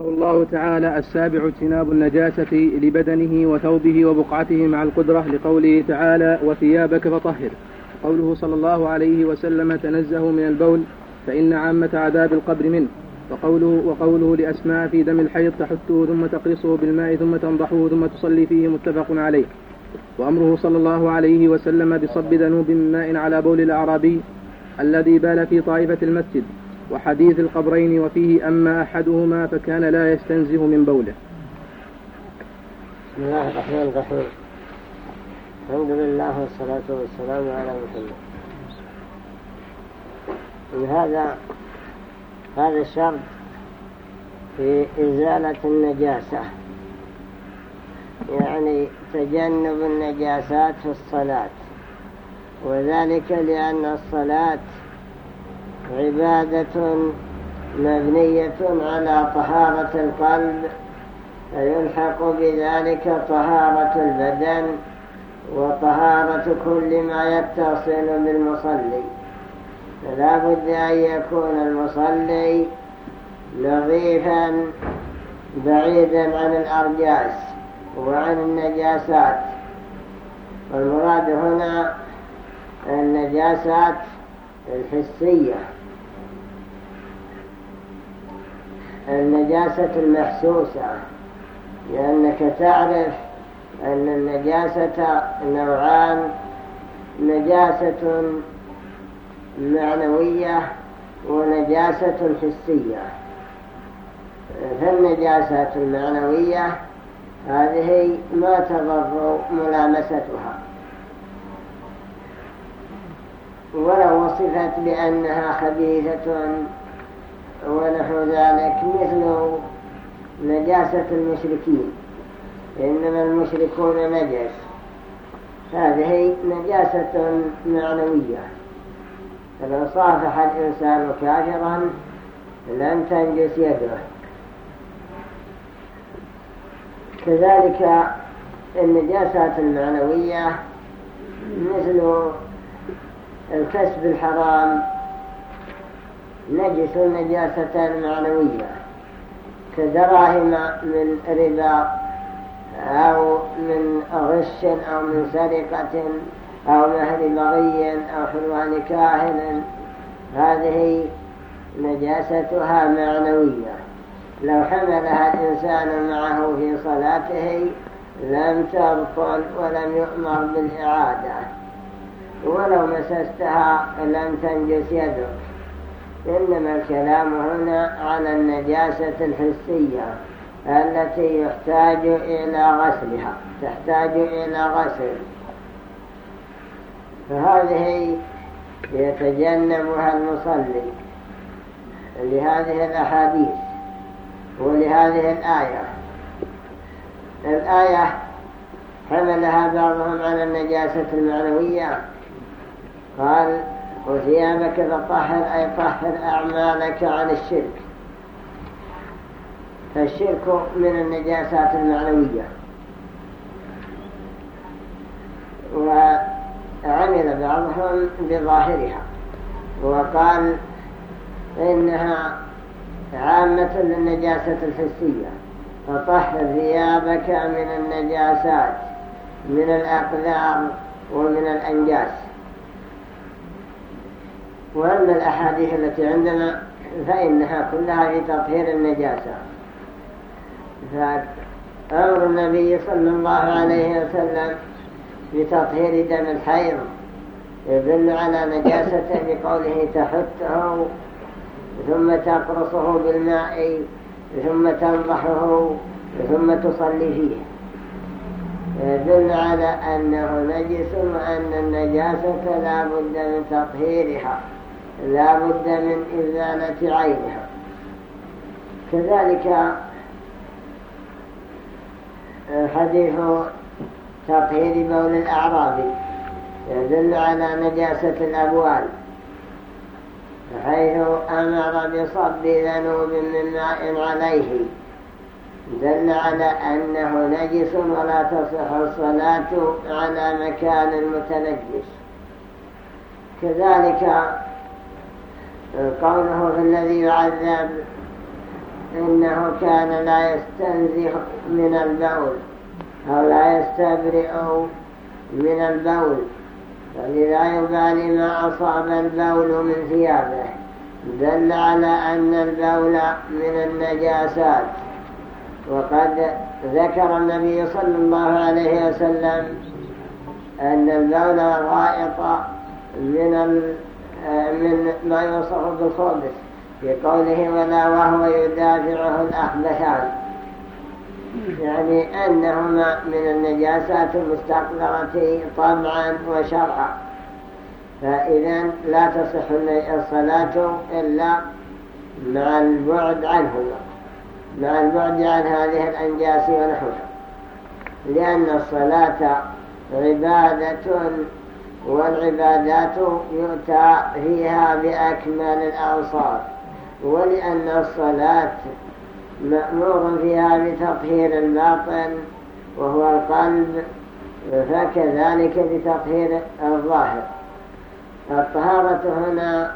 الله تعالى السابع اجتناب النجاسة لبدنه وثوبه وبقعته مع القدرة لقوله تعالى وثيابك فطهر. قوله صلى الله عليه وسلم تنزهوا من البول فإن عامة عذاب القبر منه. وقوله وقوله لأسماء في دم الحيض تحته ثم تقرصه بالماء ثم تنضحه ثم تصلي فيه متفق عليه. وأمره صلى الله عليه وسلم بصب ذنوب من ماء على بول الأعرابي الذي بال في طائفة المسجد. وحديث القبرين وفيه أما أحدهما فكان لا يستنزه من بوله. بسم الله الرحمن الرحيم. الحمد لله والصلاة والسلام على محمد هذا هذا الشرط في إزالة النجاسة. يعني تجنب النجاسات في الصلاة. وذلك لأن الصلاة عبادة مبنية على طهارة القلب فيلحق بذلك طهارة البدن وطهارة كل ما يتصل بالمصلي. فلا بد أن يكون المصلي نظيفا بعيدا عن الأرجاس وعن النجاسات. والمراد هنا النجاسات الحسية. النجاسة المحسوسة لأنك تعرف أن النجاسة نوعان نجاسة معنوية ونجاسة حسية. فالنجاسة المعنوية هذه ما تضر ملامستها. ولو وصفت بأنها خبيثة ونحو ذلك مثل نجاسة المشركين. إنما المشركون نجس. هذه نجاسة معنوية. فلو صافح الإنسان كافرا لم تنجس يده. كذلك النجاسات المعنوية مثل الكسب الحرام نجس نجاسة معنوية كدراهم من ربا أو من غش أو من سرقة أو مهر بغي أو حلوان كاهن. هذه نجاستها معنوية. لو حملها الإنسان معه في صلاته لم تبطل ولم يؤمر بالإعادة. ولو مسستها لم تنجس يدك إنما الكلام هنا على النجاسة الحسية التي يحتاج إلى غسلها تحتاج إلى غسل. فهذه يتجنبها المصلي لهذه الأحاديث ولهذه الآية. الآية حملها بعضهم على النجاسة المعنوية. قال وثيابك فطهر أي طهر أعمالك عن الشرك. فالشرك من النجاسات المعنوية. وعمل بعضهم بظاهرها. وقال إنها عامة للنجاسة الحسية. فطهر ثيابك من النجاسات من الأقدار ومن الأنجاس. وأما الأحاديث التي عندنا فإنها كلها في تطهير النجاسة. فأمر النبي صلى الله عليه وسلم بتطهير دم الحيض يدل على نجاسته بقوله تحته ثم تقرصه بالماء ثم تنضحه ثم تصلي فيه. يدل على أنه نجس وأن النجاسة لا بد من تطهيرها. لا بد من إزالة عينها. كذلك حديث تطهير بول الأعراب يدل على نجاسة الأبوال حيث أمر بصب ذنوب من ماء عليه. دل على أنه نجس ولا تصح الصلاة على مكان متنجس. كذلك قوله الذي يعذب إنه كان لا يستنزه من البول أو لا يستبرئ من البول فلذا يبالي ما أصاب البول من ثيابه دل على أن البول من النجاسات. وقد ذكر النبي صلى الله عليه وسلم أن البول والغائط من من ما يوصف بالخبث في قوله ولا وهو يدافعه الأخبثان يعني أنهما من النجاسات المستقدرة طبعا وشرعا. فإذا لا تصح الصلاة إلا مع البعد عنهما. مع البعد عن هذه الأنجاس ونحوها لأن الصلاة عبادة والعبادات يؤتى فيها بأكمل الأوصاف ولأن الصلاة مأمور فيها بتطهير الباطن وهو القلب فكذلك بتطهير الظاهر. الطهارة هنا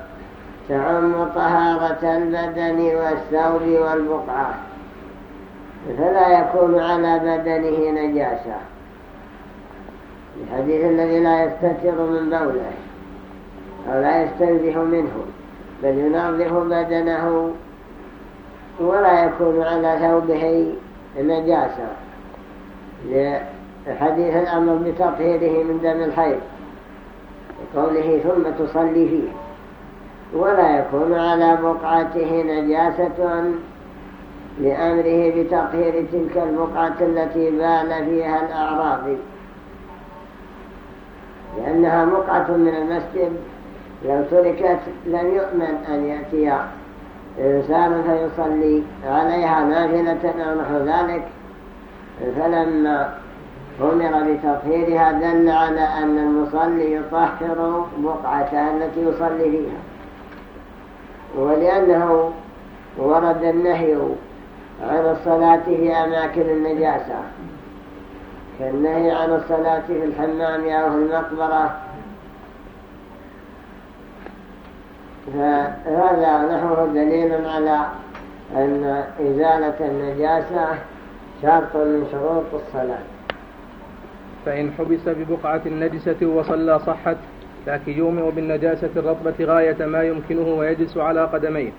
تعم طهارة البدن والثوب والبقعة فلا يكون على بدنه نجاسة. الحديث الذي لا يستتر من بوله أو لا يستنزه منه بل ينظف بدنه ولا يكون على ثوبه نجاسة. لحديث الأمر بتطهيره من دم الحيض قوله ثم تصلي فيه. ولا يكون على بقعته نجاسة لأمره بتطهير تلك البقعة التي بال فيها الأعراض. لأنها بقعة من المسجد لو تركت لم يؤمن أن يأتي. إنسان فيصلي عليها نافلة أو نحو ذلك. فلما أمر بتطهيرها دل على أن المصلي يطهر بقعته التي يصلي فيها. ولأنه ورد النهي عن الصلاة في أماكن النجاسة. كالنهي عن الصلاة في الحمام أو في المقبرة. فهذا نحوه دليل على أن إزالة النجاسة شرط من شروط الصلاة. فإن حبس ببقعة النجسة وصلى صحت لكن يومئ بالنجاسة الرطبة غاية ما يمكنه ويجلس على قدميه.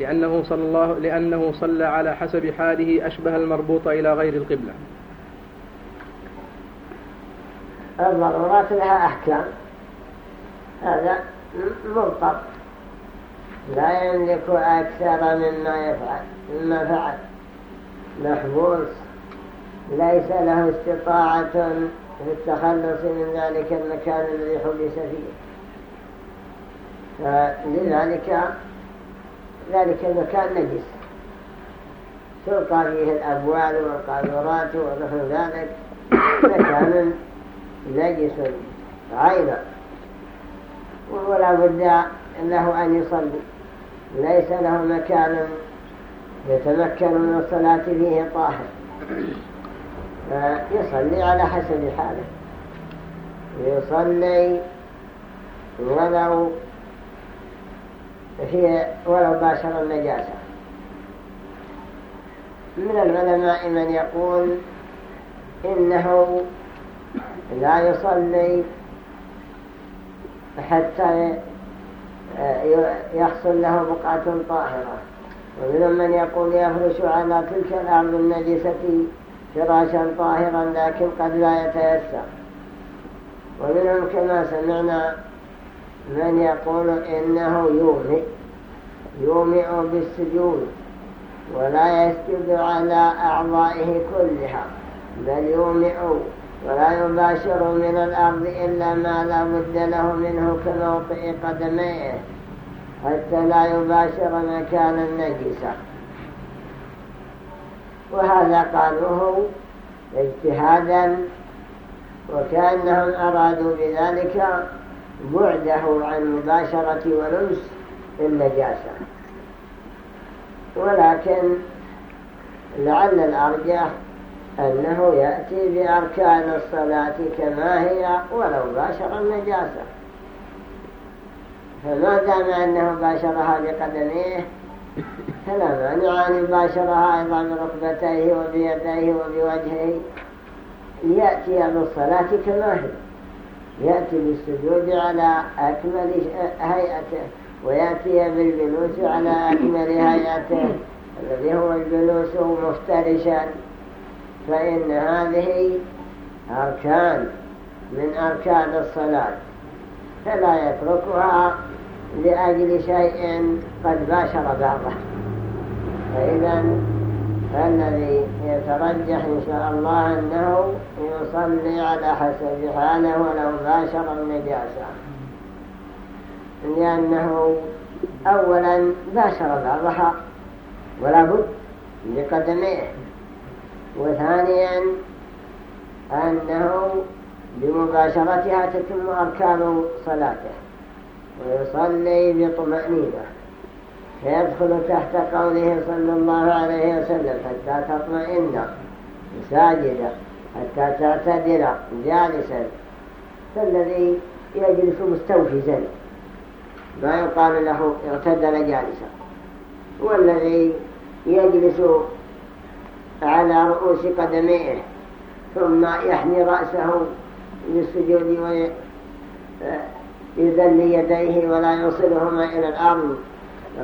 لأنه صلى, الله لأنه صلى على حسب حاله أشبه المربوط إلى غير القبلة. الضرورات لها أحكام. هذا مرتب لا يملك أكثر مما يفعل مما فعل. محبوس. ليس له استطاعة في التخلص من ذلك المكان الذي حبس فيه. فلذلك ذلك المكان نجس. تلقى فيه الأبوال والقاذورات ونحو ذلك مكان نجس عينا ولا بد له أن يصلي. ليس له مكان يتمكن من الصلاة فيه طاهر. فيصلي على حسب حاله. يصلي ولو هي ولو باشر النجاسة. من العلماء من يقول إنه لا يصلي حتى يحصل له بقعة طاهرة. ومنهم من يقول يفرش على تلك الأرض النجسة فراشا طاهرا لكن قد لا يتيسر. ومنهم كما سمعنا من يقول إنه يومئ يومئ بالسجود ولا يسجد على أعضائه كلها بل يومئ ولا يباشر من الأرض إلا ما لا بد له منه كموطئ قدميه حتى لا يباشر مكان النجسة وهذا قالوه اجتهادا وكأنهم أرادوا بذلك بعده عن مباشرة ولمس النجاسة. ولكن لعل الأرجح أنه يأتي بأركان الصلاة كما هي ولو باشر النجاسة. فما دام أنه باشرها بقدميه فلا مانع أن يباشرها أيضا بركبتيه وبيديه وبوجهه. يأتي بالصلاة كما هي. يأتي بالسجود على أكمل هيئته ويأتي بالجلوس على أكمل هيئته. الذي هو الجلوس مفترشا. فإن هذه أركان من أركان الصلاة فلا يتركها لأجل شيء قد باشر بعضه. فإذا الذي يترجح إن شاء الله أنه يصلي على حسب حاله ولو باشر النجاسة. لأنه أولا باشر بعضها ولا بد لقدميه وثانيا أنه بمباشرتها تتم أركان صلاته ويصلي بطمأنينة. فيدخل تحت قوله صلى الله عليه وسلم حتى تطمئن ساجدا حتى تعتدل جالسا. فالذي يجلس مستوفزا. ما يقال له اعتدل جالسا. والذي يجلس على رؤوس قدميه ثم يحمي رأسه للسجود ويذل يديه ولا يوصلهما إلى الأرض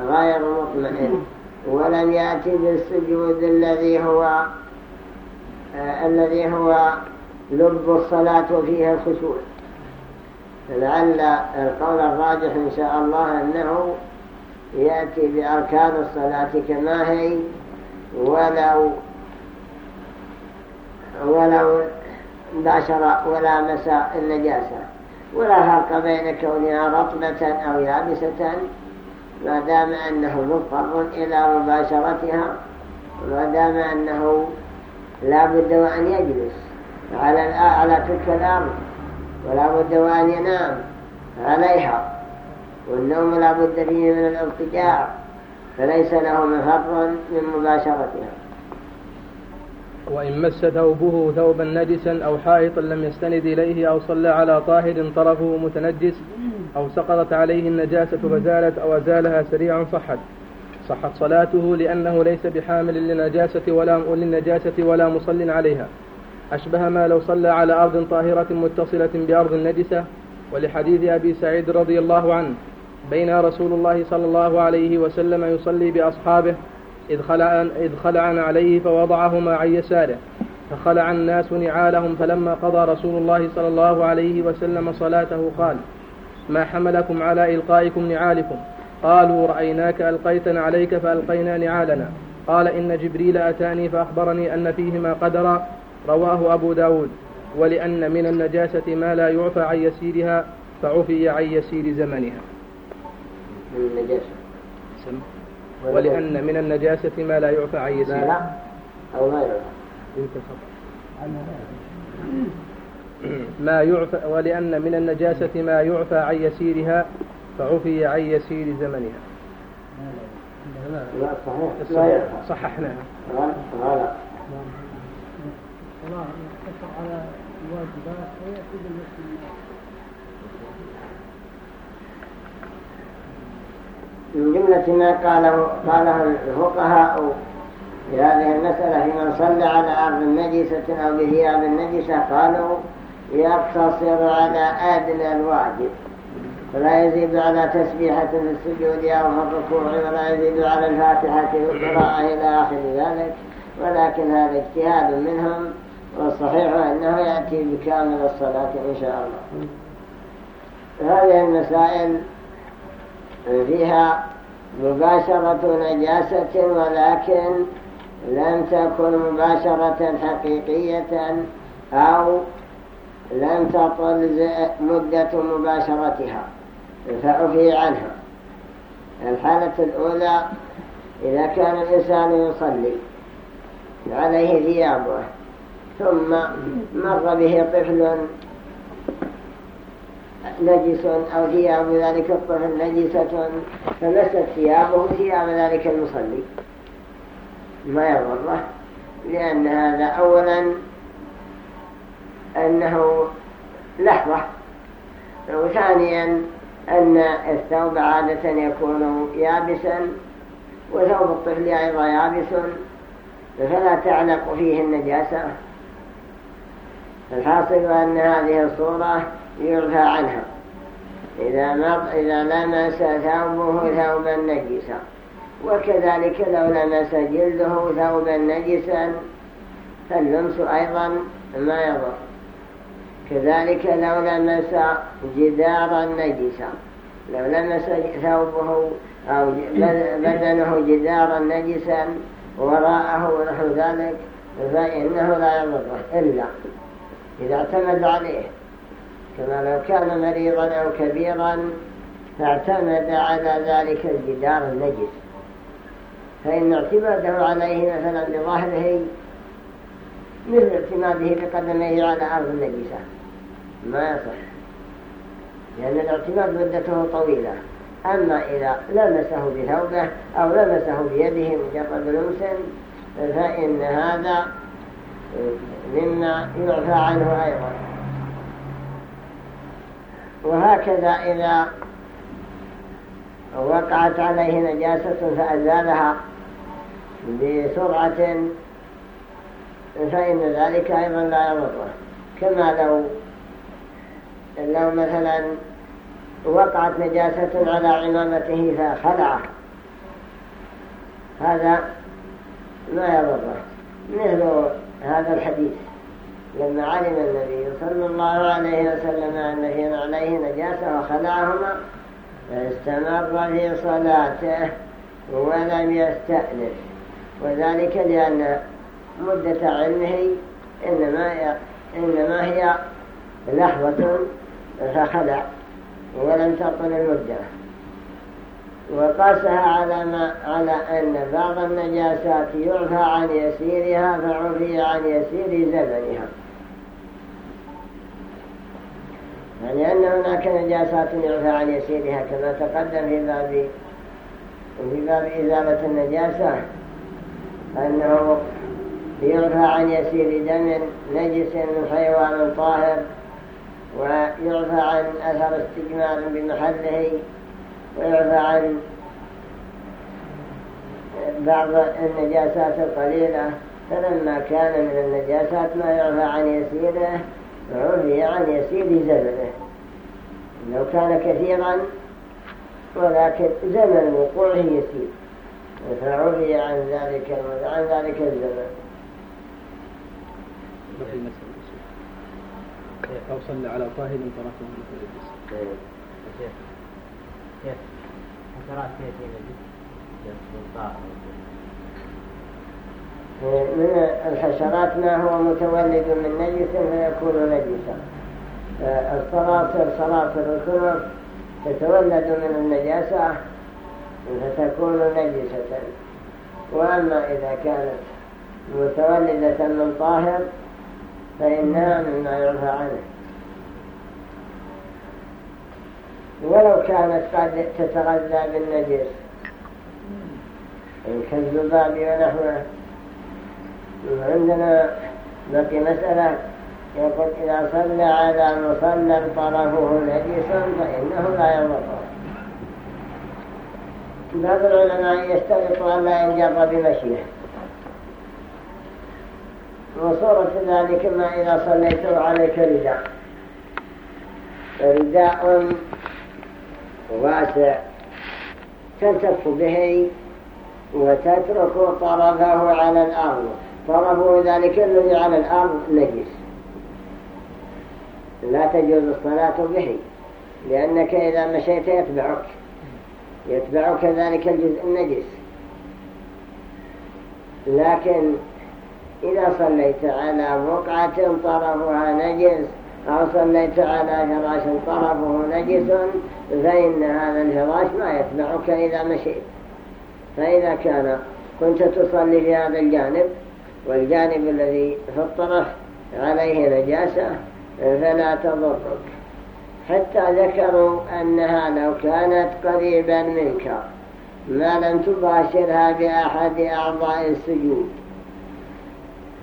غير مطمئن. ولم يأتي بالسجود الذي هو آه الذي هو لب الصلاة فيها الخشوع. لعل القول الراجح إن شاء الله أنه يأتي بأركان الصلاة كما هي ولو ولو باشر ولا مساء النجاسة. ولا فرق بين كونها رطبة أو يابسة. ما دام أنه مضطر إلى مباشرتها وما دام أنه لا بد وأن يجلس على على تلك الأرض ولا بد وأن ينام عليها. والنوم لا بد فيه من الاضطجاع فليس له مفر من مباشرتها. وإن مس ثوبه ثوبا نجسا أو حائطا لم يستند إليه أو صلى على طاهر طرفه متنجس أو سقطت عليه النجاسة فزالت أو أزالها سريعا صحت. صحت صلاته لأنه ليس بحامل للنجاسة ولا للنجاسة ولا مصل عليها. أشبه ما لو صلى على أرض طاهرة متصلة بأرض نجسة. ولحديث أبي سعيد رضي الله عنه بين رسول الله صلى الله عليه وسلم يصلي بأصحابه إذ خلع, إذ خلع عليه فوضعهما عن يساره فخلع الناس نعالهم فلما قضى رسول الله صلى الله عليه وسلم صلاته قال ما حملكم على إلقائكم نعالكم؟ قالوا رأيناك ألقيتنا عليك فألقينا نعالنا. قال إن جبريل أتاني فأخبرني أن فيهما قدرا. رواه أبو داود. ولأن من النجاسة ما لا يعفى عن يسيرها فعفي عن يسير زمنها. من النجاسة. ولأن من النجاسة ما لا يعفى عن يسيرها لا أو ما يعفى. ما يعفى ولأن من النجاسة ما يعفى عن يسيرها فعفي عن يسير زمنها. لا صحيح. لا صححناها غلط على الواجبات ويأتي بالمسلمين من جملة ما قاله قاله الفقهاء في هذه المسألة في من صلى على أرض نجسة أو بثياب النجسة قالوا يقتصر على أدنى الواجب. فلا يزيد على تسبيحة في السجود أو في الركوع ولا يزيد على الفاتحة والقراءة إلى آخر ذلك. ولكن هذا اجتهاد منهم والصحيح أنه يأتي بكامل الصلاة إن شاء الله. هذه المسائل فيها مباشرة نجاسة ولكن لم تكن مباشرة حقيقية أو لم تطل مدة مباشرتها. فعفي عنها. الحالة الأولى إذا كان الإنسان يصلي عليه ثيابه ثم مر به طفل نجس أو ثياب ذلك الطفل نجسة فمست ثيابه ثياب ذلك المصلي. ما يضرة لأن هذا أولا أنه لحظة وثانيا أن الثوب عادة يكون يابسا وثوب الطفل أيضا يابس فلا تعلق فيه النجاسة. الحاصل أن هذه الصورة يرفع عنها. إذا, إذا لمس ثوبه ثوبا نجسا وكذلك لو لمس جلده ثوبا نجسا فاللمس أيضا ما يضر. كذلك لو لمس جدارا نجسا لو لمس ثوبه أو بدنه جدارا نجسا وراءه ونحو ذلك فإنه لا يضره إلا إذا اعتمد عليه. كما لو كان مريضا أو كبيرا فاعتمد على ذلك الجدار النجس. فإن اعتماده عليه مثلا بظهره مثل اعتماده بقدميه على أرض النجسة. ما يصح. لأن الاعتماد مدته طويلة. أما إذا لمسه بثوبه أو لمسه بيده مجرد لمس فإن هذا مما يعفى عنه أيضا. وهكذا إذا وقعت عليه نجاسة فأزالها بسرعة فإن ذلك أيضا لا يضره كما لو لو مثلا وقعت نجاسة على عمامته فخلعه هذا ما يضره مثل هذا الحديث. لما علم النبي صلى الله عليه وسلم أن في عليه نجاسة وخلعهما فاستمر في صلاته ولم يستأنف وذلك لأن مدة علمه إنما, إنما هي لحظة فخلع ولم تطل المدة. وقاسها على, ما على أن بعض النجاسات يعفى عن يسيرها فعفي عن يسير زمنها. يعني أن هناك نجاسات يعفى عن يسيرها كما تقدم في باب في باب إزالة النجاسة. أنه يعفى عن يسير دم نجس من حيوان طاهر ويعفى عن أثر استجمار بمحله. ويعفى عن بعض النجاسات القليلة فلما كان من النجاسات ما يعفى عن يسيره عفي عن يسير زمنه. لو كان كثيرا ولكن زمن وقوعه يسير. فعفي عن ذلك عن ذلك الزمن. أو صلى على طاهر تركه متلبس كيف؟ كيف؟ حشرات كيف من الحشرات ما هو متولد من نجس فيكون نجسا. الصلاصر صلاصر الكنف تتولد من النجاسة فتكون نجسة. وأما إذا كانت متولدة من طاهر فإنها مما يعفى عنه. ولو كانت قد تتغذى بالنجس. كالذباب ونحوه. عندنا بقي مسألة. يقول إذا صلى على مصلى طرفه نجس فإنه لا يضره بعض العلماء يشترط لا ينجر بمشيه وصورة ذلك ما إذا صليت عليك رداء. رداء واسع تلتف به وتترك طرفه على الأرض. طرفه ذلك الذي على الأرض نجس. لا تجوز الصلاة به لأنك إذا مشيت يتبعك. يتبعك ذلك الجزء النجس. لكن إذا صليت على بقعة طرفها نجس أو صليت على فراش طرفه نجس فإن هذا الفراش ما يتبعك إذا مشيت. فإذا كان كنت تصلي في هذا الجانب والجانب الذي في الطرف عليه نجاسة فلا تضرك. حتى ذكروا أنها لو كانت قريبا منك ما لم تباشرها بأحد أعضاء السجود.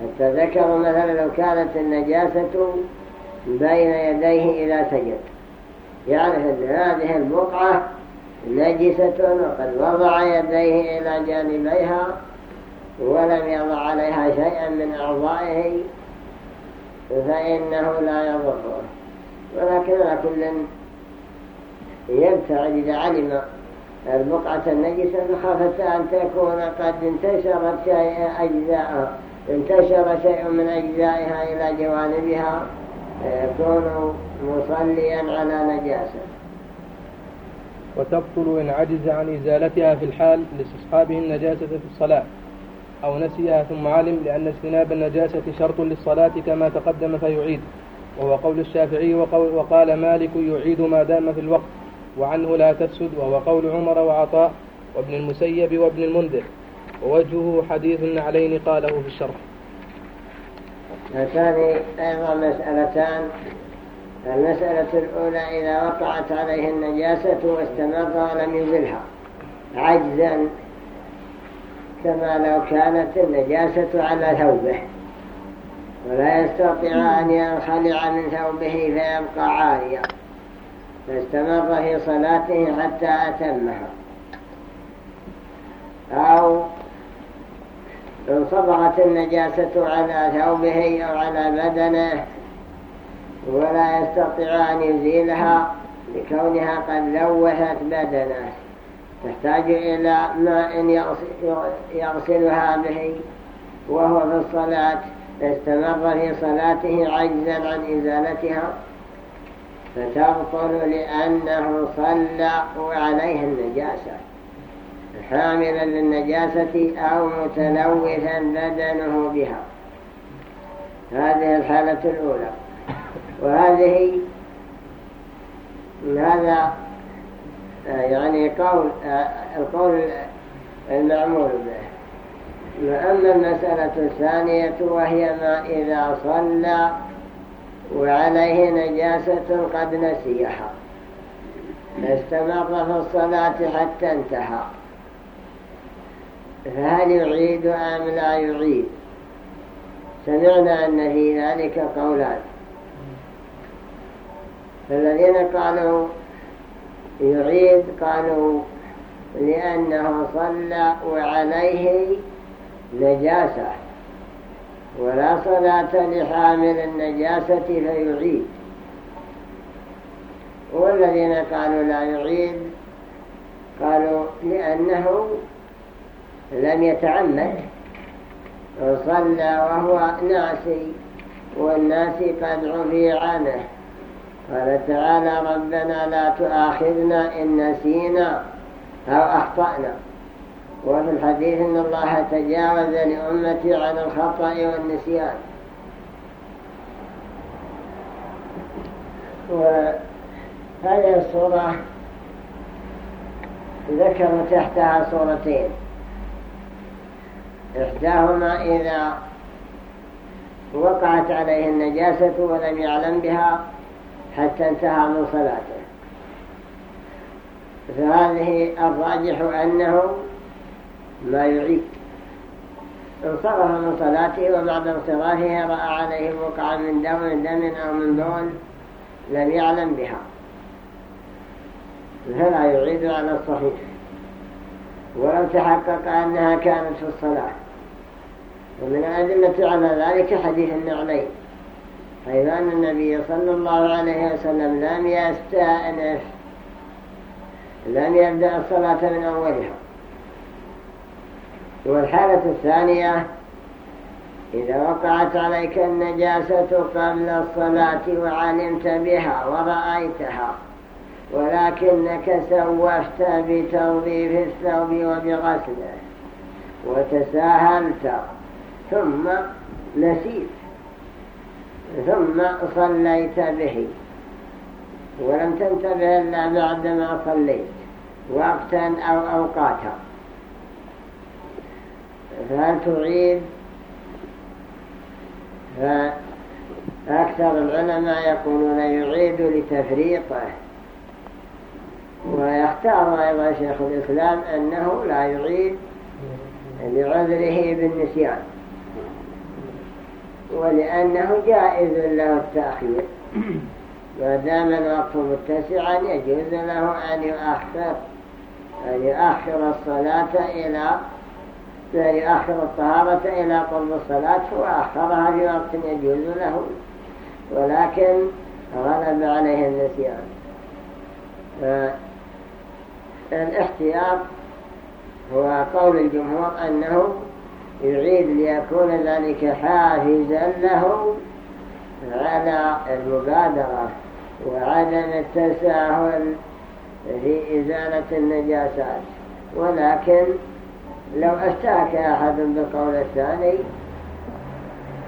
حتى ذكروا مثلا لو كانت النجاسة بين يديه إذا سجد يعرف أن هذه البقعة نجسة وقد وضع يديه إلى جانبيها ولم يضع عليها شيئا من أعضائه فإنه لا يضره. ولكن كل يبتعد إذا علم البقعة النجسة فخافت أن تكون قد انتشرت شيء انتشر شيء من أجزائها إلى جوانبها. يكون مصليا على نجاسة. وتبطل إن عجز عن إزالتها في الحال لاستصحابه النجاسة في الصلاة أو نسيها ثم علم لأن اجتناب النجاسة شرط للصلاة كما تقدم فيعيد وهو قول الشافعي وقول وقال مالك يعيد ما دام في الوقت وعنه لا تفسد وهو قول عمر وعطاء وابن المسيب وابن المنذر ووجهه حديث النعلين قاله في الشرح. هاتان أيضا مسألتان. المسألة الأولى إذا وقعت عليه النجاسة واستمر ولم يزلها. عجزا كما لو كانت النجاسة على ثوبه. ولا يستطيع أن ينخلع من ثوبه فيبقى عاريا. فاستمر في صلاته حتى أتمها. أو انصبغت النجاسة على ثوبه أو على بدنه ولا يستطيع أن يزيلها لكونها قد لوثت بدنه. تحتاج إلى ماء يغسلها به وهو في الصلاة. استمر في صلاته عجزا عن إزالتها. فتبطل لأنه صلى وعليه النجاسة. حاملا للنجاسة أو متلوثا بدنه بها. هذه الحالة الأولى. وهذه هذا يعني قول القول المعمول به. وأما المسألة الثانية وهي ما إذا صلى وعليه نجاسة قد نسيها. استمر في الصلاة حتى انتهى. فهل يعيد أم لا يعيد؟ سمعنا أن في ذلك قولان. فالذين قالوا يعيد قالوا لأنه صلى وعليه نجاسة ولا صلاة لحامل النجاسة فيعيد. والذين قالوا لا يعيد قالوا لأنه لم يتعمد وصلى وهو ناسي والناس قد عفي عنه. قال تعالى ربنا لا تؤاخذنا إن نسينا أو أخطأنا. وفي الحديث إن الله تجاوز لأمتي عن الخطأ والنسيان. وهذه الصورة ذكر تحتها صورتين. إحداهما إذا وقعت عليه النجاسة ولم يعلم بها حتى انتهى من صلاته. فهذه الراجح أنه ما يعيد. انصرف من صلاته وبعد انصرافه رأى عليه وقع من دم دم أو من بول لم يعلم بها. فلا يعيد على الصحيح. ولو تحقق أنها كانت في الصلاة. ومن الأدلة على ذلك حديث النعلين حيث أن النبي صلى الله عليه وسلم لم يستأنف لم يبدأ الصلاة من أولها. والحالة الثانية إذا وقعت عليك النجاسة قبل الصلاة وعلمت بها ورأيتها ولكنك سوفت بتنظيف الثوب وبغسله وتساهلت ثم نسيت ثم صليت به. ولم تنتبه إلا بعدما صليت وقتا أو أوقاتا. فهل تعيد؟ فأكثر العلماء يقولون يعيد لتفريطه ويختار أيضا شيخ الإسلام أنه لا يعيد لعذره بالنسيان. ولأنه جائز له التأخير. ما دام الوقت متسعا يجوز له أن يؤخر أن يؤخر الصلاة إلى أن يؤخر الطهارة إلى قرب الصلاة وأخرها في وقت يجوز له. ولكن غلب عليه النسيان. الاحتياط هو قول الجمهور أنه يعيد ليكون ذلك حافزا له على المبادرة وعدم التساهل في إزالة النجاسات. ولكن لو اشترك أحد بالقول الثاني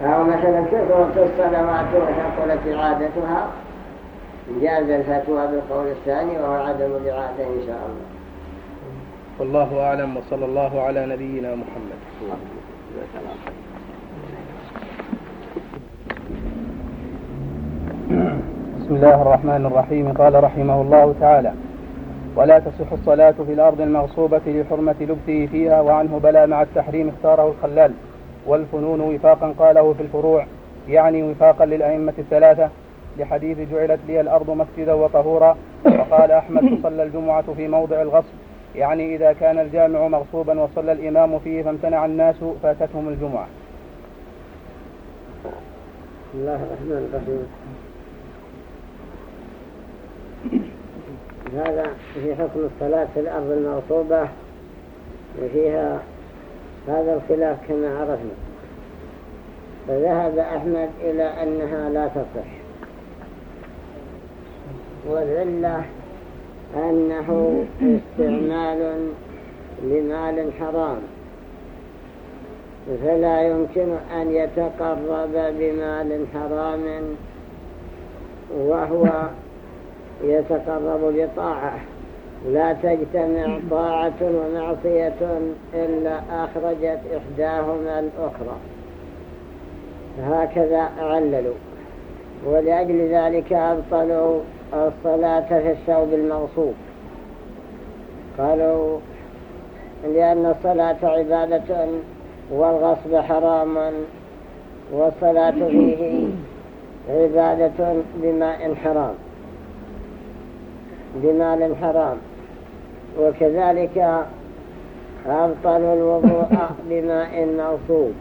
أو مثلا كثرت الصلوات وثقلت إعادتها؟ جاز الفتوى بالقول الثاني وهو عدم الإعادة إن شاء الله. والله أعلم وصلى الله على نبينا محمد. بسم الله الرحمن الرحيم. قال رحمه الله تعالى ولا تصح الصلاة في الأرض المغصوبة لحرمة لبثه فيها وعنه بلى مع التحريم اختاره الخلال. والفنون وفاقا قاله في الفروع يعني وفاقا للأئمة الثلاثة. لحديث جعلت لي الأرض مسجدا وطهورا وقال أحمد تصلى الجمعة في موضع الغصب يعني إذا كان الجامع مغصوبا وصلى الإمام فيه فامتنع الناس فاتتهم الجمعة. بسم الله الرحمن الرحيم. هذا في حكم الصلاة في الأرض المغصوبة وفيها هذا الخلاف كما عرفنا. فذهب أحمد إلى أنها لا تصح. والعلة أنه استعمال لمال حرام. فلا يمكن أن يتقرب بمال حرام وهو يتقرب بطاعة. لا تجتمع طاعة ومعصية إلا أخرجت إحداهما الأخرى. هكذا عللوا. ولأجل ذلك أبطلوا الصلاة في الثوب المغصوب قالوا لأن الصلاة عبادة والغصب حرام والصلاة فيه عبادة بماء حرام بمال حرام. وكذلك أبطلوا الوضوء بماء موصوب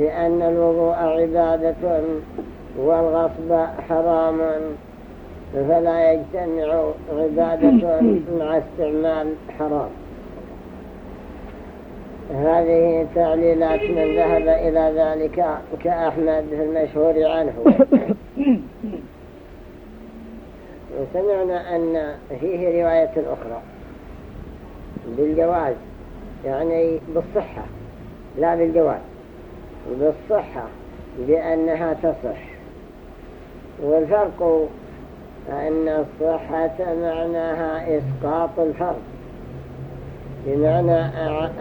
لأن الوضوء عبادة والغصب حرام فلا يجتمع عبادة مع استعمال حرام. هذه تعليلات من ذهب إلى ذلك كأحمد في المشهور عنه. وسمعنا أن فيه رواية أخرى بالجواز يعني بالصحة لا بالجواز بالصحة بأنها تصح. والفرق أن الصحة معناها إسقاط الفرق بمعنى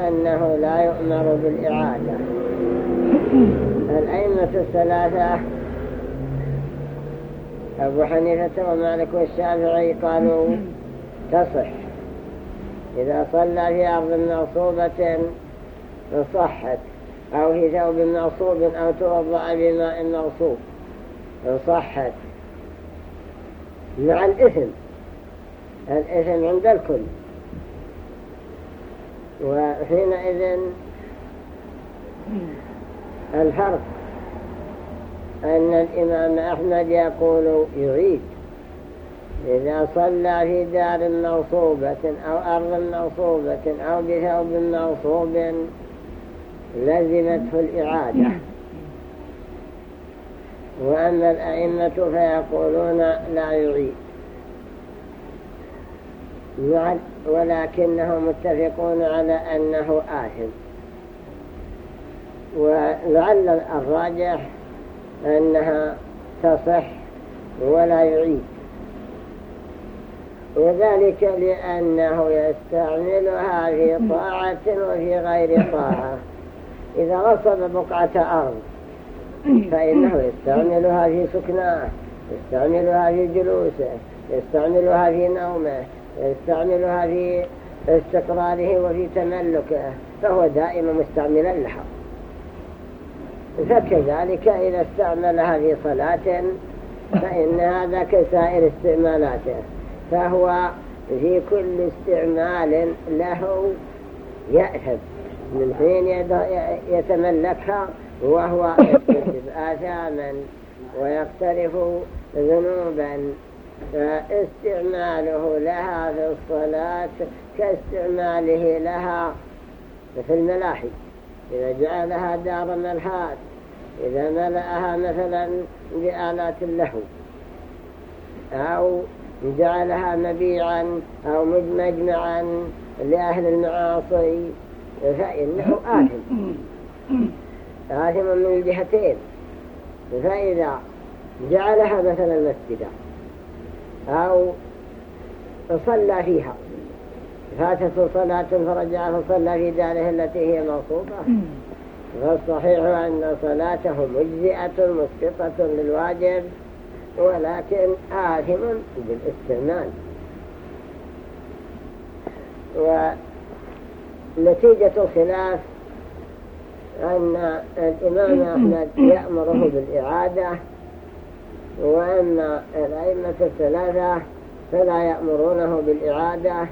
أنه لا يؤمر بالإعادة. الأئمة الثلاثة أبو حنيفة ومالك والشافعي قالوا تصح. إذا صلى في أرض مغصوبة صحت أو في ثوب مغصوب أو توضأ بماء مغصوب صحت مع الإثم. الإثم عند الكل. وحينئذ الفرق أن الإمام أحمد يقول يعيد. إذا صلى في دار موصوبة أو أرض موصوبة أو بثوب موصوب لزمته الإعادة. وأما الأئمة فيقولون لا يعيد ولكنهم متفقون على أنه آثم. ولعل الراجح أنها تصح ولا يعيد. وذلك لأنه يستعملها في طاعة وفي غير طاعة. إذا غصب بقعة أرض فإنه يستعملها في سكناه يستعملها في جلوسه يستعملها في نومه يستعملها في استقراره وفي تملكه فهو دائما مستعملا لها. فكذلك إذا استعملها في صلاة فإن هذا كسائر استعمالاته فهو في كل استعمال له يأثم من حين يتملكها وهو يكتسب آثاما ويقترف ذنوبا فاستعماله لها في الصلاة كاستعماله لها في الملاحي. إذا جعلها دار ملحات إذا ملأها مثلا بآلات اللهو أو جعلها مبيعا أو مجمعا لأهل المعاصي فإنه آثم. آثم من الجهتين فإذا جعلها مثلا مسجدا أو صلى فيها فاتته صلاة فرجع فصلى في داره التي هي موصوفة فالصحيح أن صلاته مجزئة مسقطة للواجب ولكن آثم بالاستعمال ونتيجة الخلاف أن الإمام أحمد يأمره بالإعادة وأن الأئمة الثلاثة فلا يأمرونه بالإعادة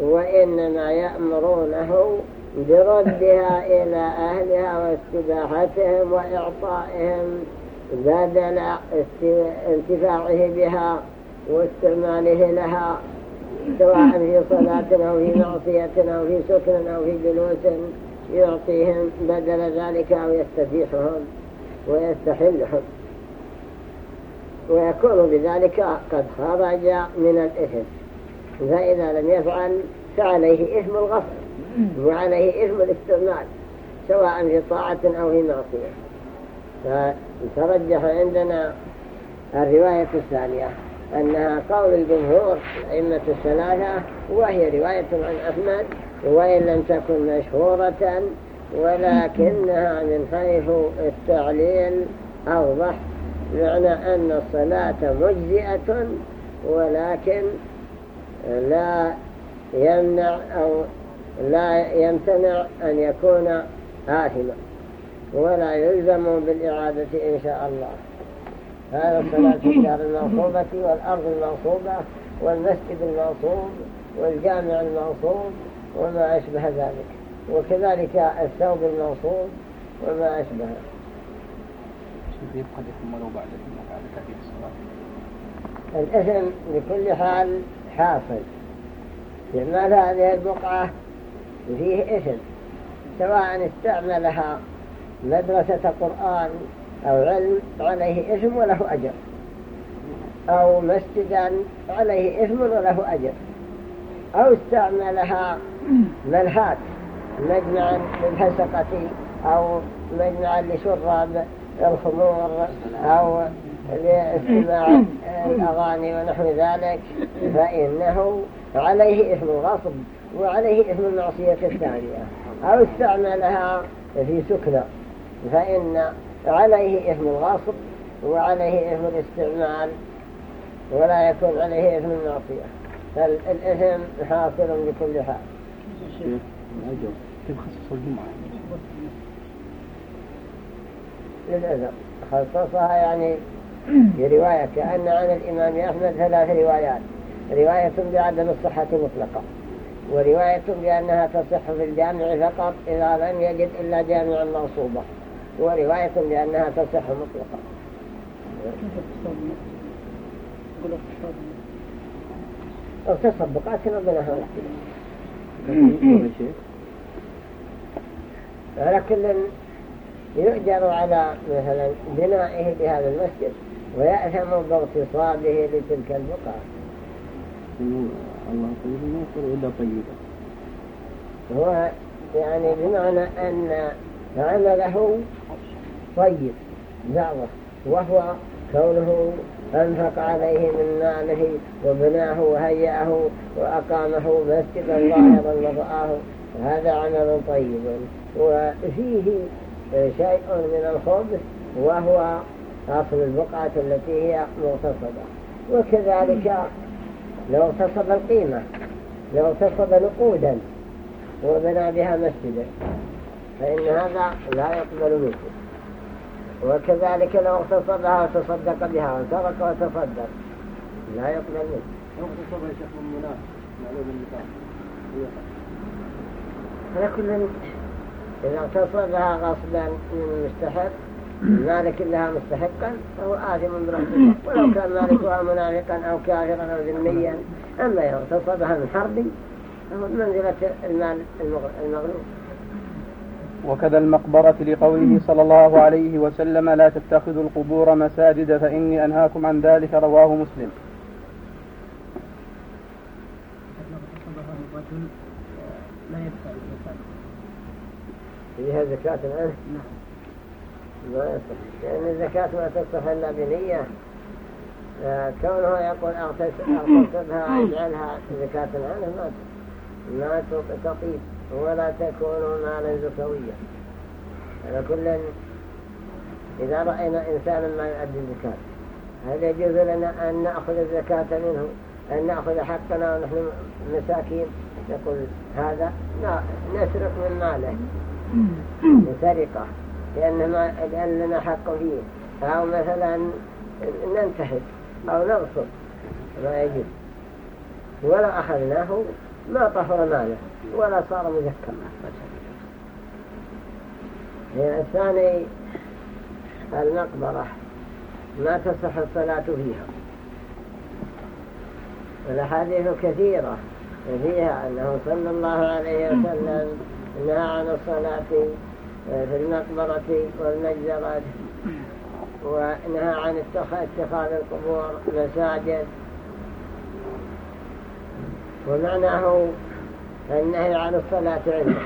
وإنما يأمرونه بردها إلى أهلها واستباحتهم وإعطائهم بدل انتفاعه بها واستعماله لها سواء في صلاة أو في معصية أو في سكن أو في جلوس. يعطيهم بدل ذلك أو يستفيحهم ويستحلهم. ويكون بذلك قد خرج من الإثم. فإذا لم يفعل فعليه إثم الغفر وعليه إثم الاستعمال سواء في طاعة أو في معصية. فترجح عندنا الرواية الثانية أنها قول الجمهور أئمة الثلاثة وهي رواية عن أحمد وإن لم تكن مشهورة ولكنها من حيث التعليل أوضح معنى أن الصلاة مجزئة ولكن لا يمنع أو لا يمتنع أن يكون آثما ولا يلزم بالإعادة إن شاء الله. هذا الصلاة في الدار المنصوبة والأرض المنصوبة والمسجد المنصوب والجامع المنصوب وما أشبه ذلك. وكذلك الثوب المنصوب وما أشبهه يبقى ولو بعد بعد تأديب الصلاة. الإثم بكل حال حاصل. استعمال هذه البقعة فيه إثم. سواء استعملها مدرسة قرآن أو علم عليه إثم وله أجر. أو مسجدا عليه إثم وله أجر. أو استعملها ملهات مجمعا للفسقة أو مجمعا لشراب الخمور أو لاستماع الأغاني ونحو ذلك فإنه عليه إثم الغصب وعليه إثم المعصية الثانية. أو استعملها في سكنة فإن عليه إثم الغصب وعليه إثم الاستعمال ولا يكون عليه إثم المعصية. فالإثم حاصل بكل حال. كيف خصصوا الجمعة للأذى خصصها يعني في رواية كأن عن الإمام أحمد ثلاث روايات رواية بعدم الصحة مطلقة ورواية بأنها تصح في الجامع فقط إذا لم يجد إلا جامع منصوبة ورواية بأنها تصح مطلقة اغتصب بقات ربنا على كل يؤجر على مثلا بنائه بهذا المسجد ويأثم باغتصابه لتلك البقعة. الله طيب ما يصير إلا طيبا. هو يعني بمعنى أن عمله طيب دعوة وهو كونه أنفق عليه من ماله وبناه وهيأه وأقامه مسجدا ظاهرا ورآه هذا عمل طيب. وفيه شيء من الخبث وهو أصل البقعة التي هي مغتصبة وكذلك لو اغتصب القيمة لو اغتصب نقودا وبنى بها مسجدا فإن هذا لا يقبل منه. وكذلك لو اغتصبها وتصدق بها وسرق وتصدق. لا يقبل منه. لو اغتصب يا شيخ من على كل إذا اغتصبها غصبا من المستحق مالك لها مستحقا فهو آثم برحمته ولو كان مالكها منافقا أو كافرا أو ذميا أما إذا اغتصبها من حرب فهو منزلة المال المغلوب. وكذا المقبرة لقوله صلى الله عليه وسلم لا تتخذوا القبور مساجد فإني أنهاكم عن ذلك رواه مسلم. لا يدفع الزكاة فيها زكاة الآن؟ نعم. ما يصح. لأن الزكاة ما تصح إلا بنية. كونه يقول أغتصبها ويجعلها زكاة عنه ما ما تطيب ولا تكون مالا زكويا على كل إذا رأينا إنسانا ما يؤدي الزكاة هل يجوز لنا أن نأخذ الزكاة منه؟ أن نأخذ حقنا ونحن مساكين؟ يقول هذا نسرق من ماله بسرقة لأن, ما لأن لنا حق فيه. أو مثلا ننتهب أو نغصب ما يجب ولو أخذناه ما طهر ماله. ولا صار مذكر الثاني المقبرة. ما تصح الصلاة فيها. الأحاديث كثيرة. فيها أنه صلى الله عليه وسلم نهى عن الصلاة في المقبرة والمجزرة ونهى عن اتخاذ القبور مساجد. ومعناه النهي عن الصلاة عنده.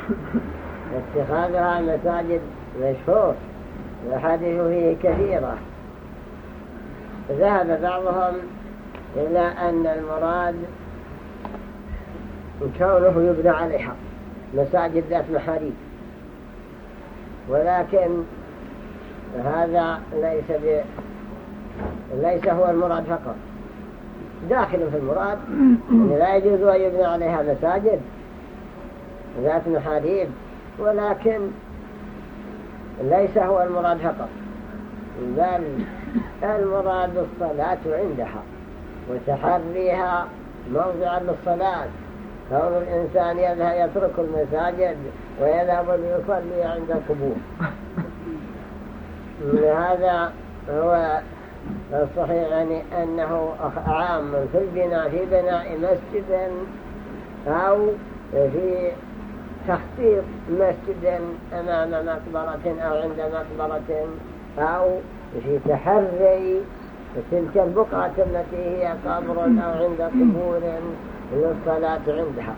اتخاذها مساجد مشهور الحديث فيه كثيرة. ذهب بعضهم إلى أن المراد كونه يبنى عليها مساجد ذات محاريب. ولكن هذا ليس ب... ليس هو المراد فقط. داخل في المراد لا يجوز أن يبنى عليها مساجد. ذات محاريب ولكن ليس هو المراد فقط بل المراد الصلاة عندها وتحريها موضعا للصلاة. كون الإنسان يذهب يترك المساجد ويذهب ليصلي عند القبور. لهذا هو الصحيح يعني أنه عام في البناء في بناء مسجد أو في تخطيط مسجد أمام مقبرة أو عند مقبرة. أو في تحري تلك البقعة التي هي قبر أو عند قبور للصلاة عندها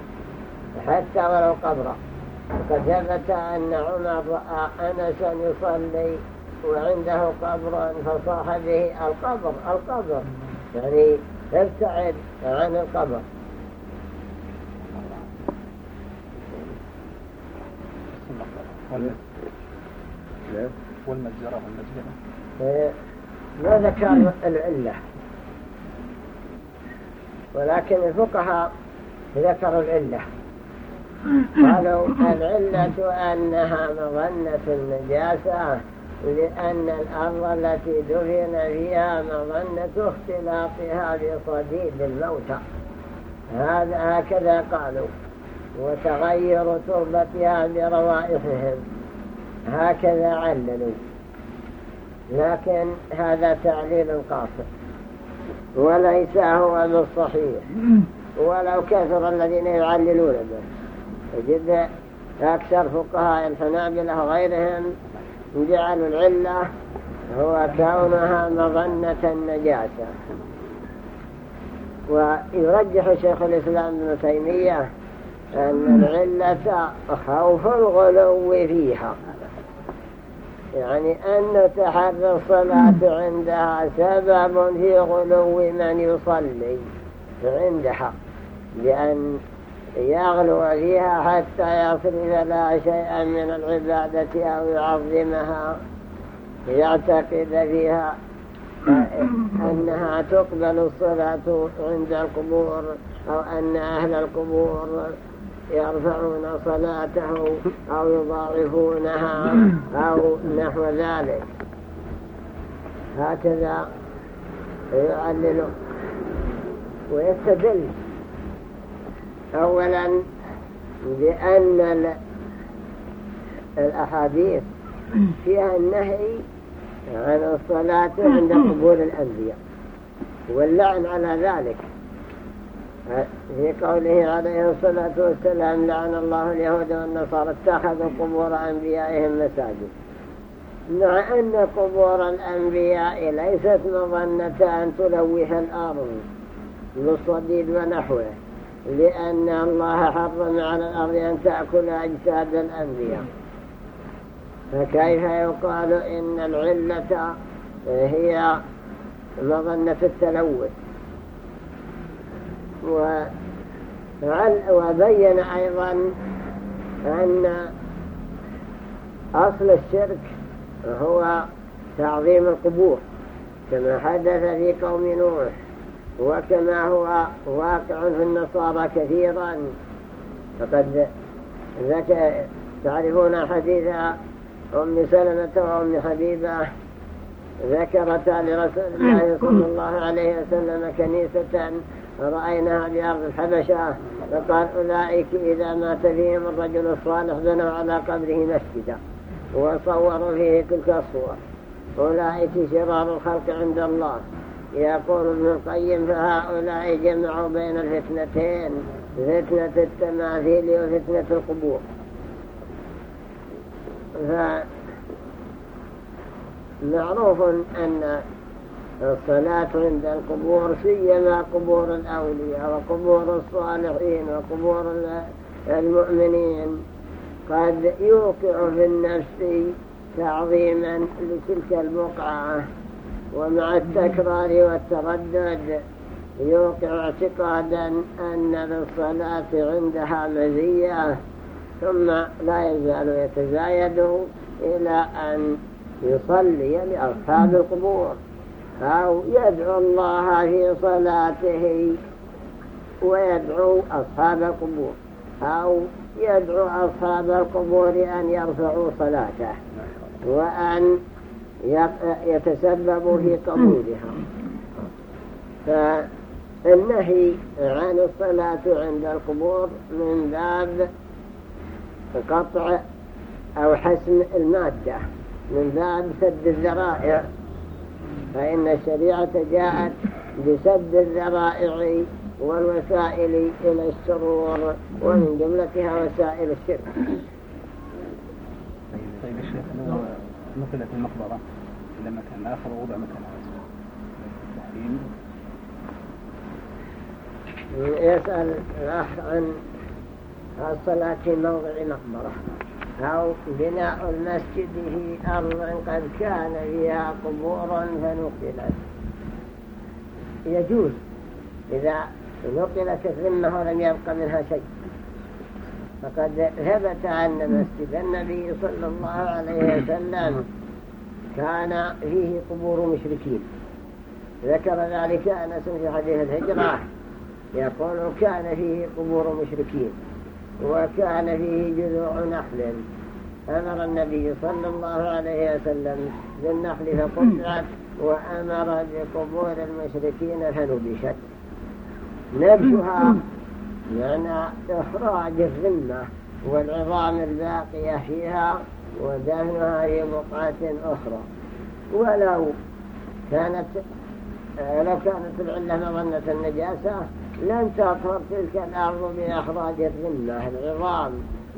حتى ولو قبرا وقد ثبت أن عمر رأى أنسا يصلي وعنده قبر فصاح به القبر القبر. يعني ابتعد عن القبر. والمجزرة والمجزرة. ما ذكر العلة. ولكن الفقهاء ذكروا العلة. قالوا العلة أنها مظنة النجاسة لأن الأرض التي دفن فيها مظنة اختلاطها بصديد الموتى. هذا هكذا قالوا. وتغير تربتها بروائحهم هكذا عللوا. لكن هذا تعليل قاصر. وليس هو بالصحيح ولو كثر الذين يعللون به. تجد أكثر فقهاء الحنابلة وغيرهم جعلوا العلة هو كونها مظنة النجاسة ويرجح شيخ الإسلام ابن تيمية أن العلة خوف الغلو فيها. يعني أن تحرى الصلاة عندها سبب في غلو من يصلي عندها لأن يغلو فيها حتى يصرف لها شيئا من العبادة أو يعظمها يعتقد فيها أنها تقبل الصلاة عند القبور أو أن أهل القبور يرفعون صلاته أو يضاعفونها أو نحو ذلك. هكذا يعلل ويستدل. أولا لأن الأحاديث فيها النهي عن الصلاة عند قبور الأنبياء واللعن على ذلك. في قوله عليه الصلاة والسلام لعن الله اليهود والنصارى اتخذوا قبور أنبيائهم مساجد. مع أن قبور الأنبياء ليست مظنة أن تلوح الأرض بالصديد ونحوه لأن الله حرم على الأرض أن تأكل أجساد الأنبياء. فكيف يقال إن العلة هي مظنة التلوث؟ وبين أيضا أن أصل الشرك هو تعظيم القبور كما حدث في قوم نوح وكما هو واقع في النصارى كثيرا. فقد ذكر تعرفون حديث أم سلمة وأم حبيبة ذكرتا لرسول الله صلى الله عليه وسلم كنيسة رأيناها بأرض الحبشة فقال أولئك إذا مات فيهم الرجل الصالح بنوا على قبره مسجدا. وصوروا فيه تلك الصور. أولئك شرار الخلق عند الله. يقول ابن القيم فهؤلاء جمعوا بين الفتنتين فتنة التماثيل وفتنة القبور. فمعروف أن الصلاة عند القبور سيما قبور الأولياء وقبور الصالحين وقبور المؤمنين. قد يوقع في النفس تعظيما لتلك البقعة ومع التكرار والتردد يوقع اعتقادا أن للصلاة عندها مزية ثم لا يزال يتزايد إلى أن يصلي لأصحاب القبور. أو يدعو الله في صلاته ويدعو أصحاب القبور أو يدعو أصحاب القبور أن يرفعوا صلاته وأن يتسببوا في قبولها فالنهي عن الصلاة عند القبور من باب قطع أو حسم المادة من باب سد الذرائع. فإن الشريعة جاءت بسد الذرائع والوسائل إلى السرور ومن جملتها وسائل الشرك. طيب الشيخ لو نقلت المقبرة إلى مكان آخر ووضع مكان آخر. التحريم يسأل الأخ عن الصلاة في موضع مقبرة أو بناء المسجد في أرض قد كان فيها قبور فنقلت. يجوز إذا نقلت الذمة ولم يبق منها شيء. فقد ثبت أن مسجد النبي صلى الله عليه وسلم كان فيه قبور مشركين. ذكر ذلك أنس في حديث الهجرة. يقول كان فيه قبور مشركين. وكان فيه جذوع نخل. أمر النبي صلى الله عليه وسلم بالنخل فقطعت وأمر بقبور المشركين فنبشت. نبشها معنى إخراج الذمة والعظام الباقية فيها ودفنها في بقعة أخرى. ولو كانت لو كانت العلة مظنة النجاسة لن تطهر تلك الأرض بإخراج الذمة العظام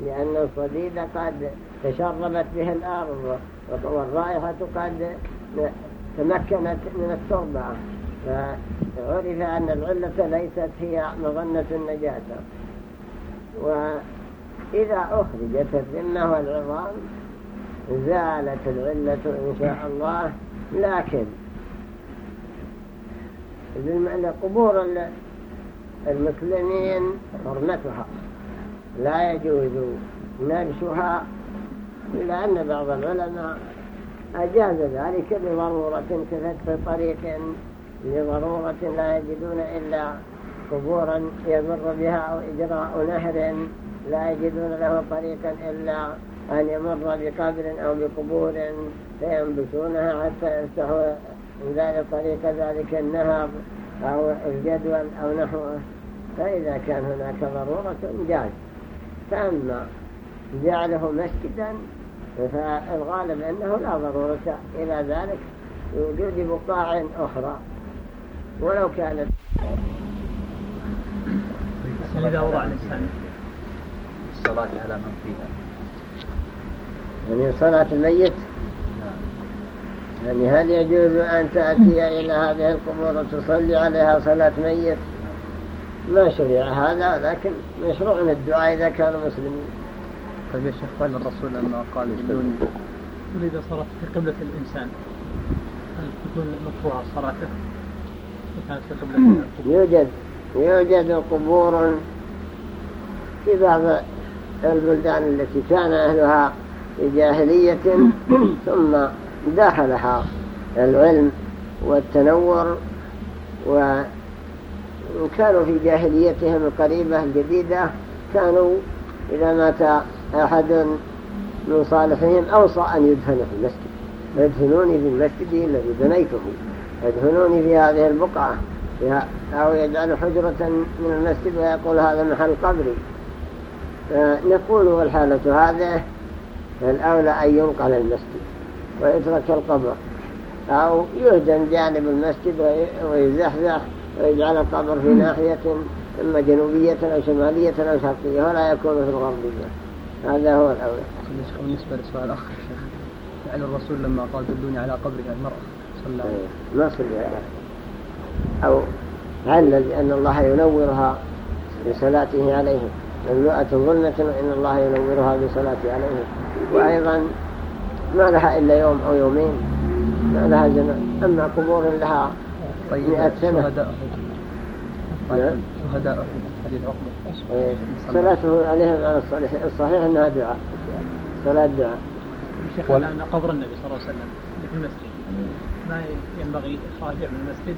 لأن الصديد قد تشربت به الأرض والرائحة قد تمكنت من التربة. فعرف أن العلة ليست هي مظنة النجاسة وإذا أخرجت الذمة والعظام زالت العلة إن شاء الله. لكن قبور المسلمين حرمتها. لا يجوز نبشها إلا أن بعض العلماء أجاز ذلك لضرورة كفتح طريق لضرورة لا يجدون إلا قبورا يمر بها أو إجراء نهر لا يجدون له طريقا إلا أن يمر بقبر أو بقبور فينبسونها حتى يفتحوا ذلك طريق ذلك النهر. أو الجدول أو نحوه فإذا كان هناك ضرورة جاز. فأما جعله مسجدا فالغالب أنه لا ضرورة. إلى ذلك وجود بقاع أخرى. ولو كانت إذا وضع الإنسان الصلاة على من فيها. يعني صلاة الميت يعني هل يجوز أن تأتي إلى هذه القبور وتصلي عليها صلاة ميت؟ ما شرع هذا لكن مشروع الدعاء إذا كانوا مسلمين طيب يا شيخ قال الرسول لما قال يقول إذا صارت في قبلة الإنسان هل تكون مكروهة صلاته؟ كانت في قبلة يوجد يوجد قبور في بعض البلدان التي كان أهلها في جاهلية ثم داخلها العلم والتنور وكانوا في جاهليتهم القريبة الجديدة كانوا إذا مات أحد من صالحهم أوصى أن يدفن في المسجد. يدفنوني في المسجد الذي بنيته يدفنوني في هذه البقعة أو يجعل حجرة من المسجد ويقول هذا محل قبري. نقول والحالة هذه الأولى أن ينقل المسجد. ويترك القبر. أو يهدم جانب المسجد ويزحزح ويجعل القبر في ناحية إما جنوبية أو شمالية أو شرقية ولا يكون في الغربية. هذا هو الأولى بالنسبة للسؤال الأخ يعني الرسول لما قال دلوني على قبر المرأة صلى الله عليه وسلم. ما صلى أو علل بأن الله ينورها بصلاته عليه مملوءة ظلمة وإن الله ينورها بصلاته عليه وأيضا ما لها إلا يوم أو يومين. ما لها زمان أما قبور لها طيب مئة سنة. شهداء. نعم. شهداء. حديث عقبة. صلاته عليهم على الصالح الصحيح أنها دعاء. صلاة دعاء. شيخ الآن قبر النبي صلى الله عليه وسلم في المسجد. ما ينبغي إخراجه من المسجد؟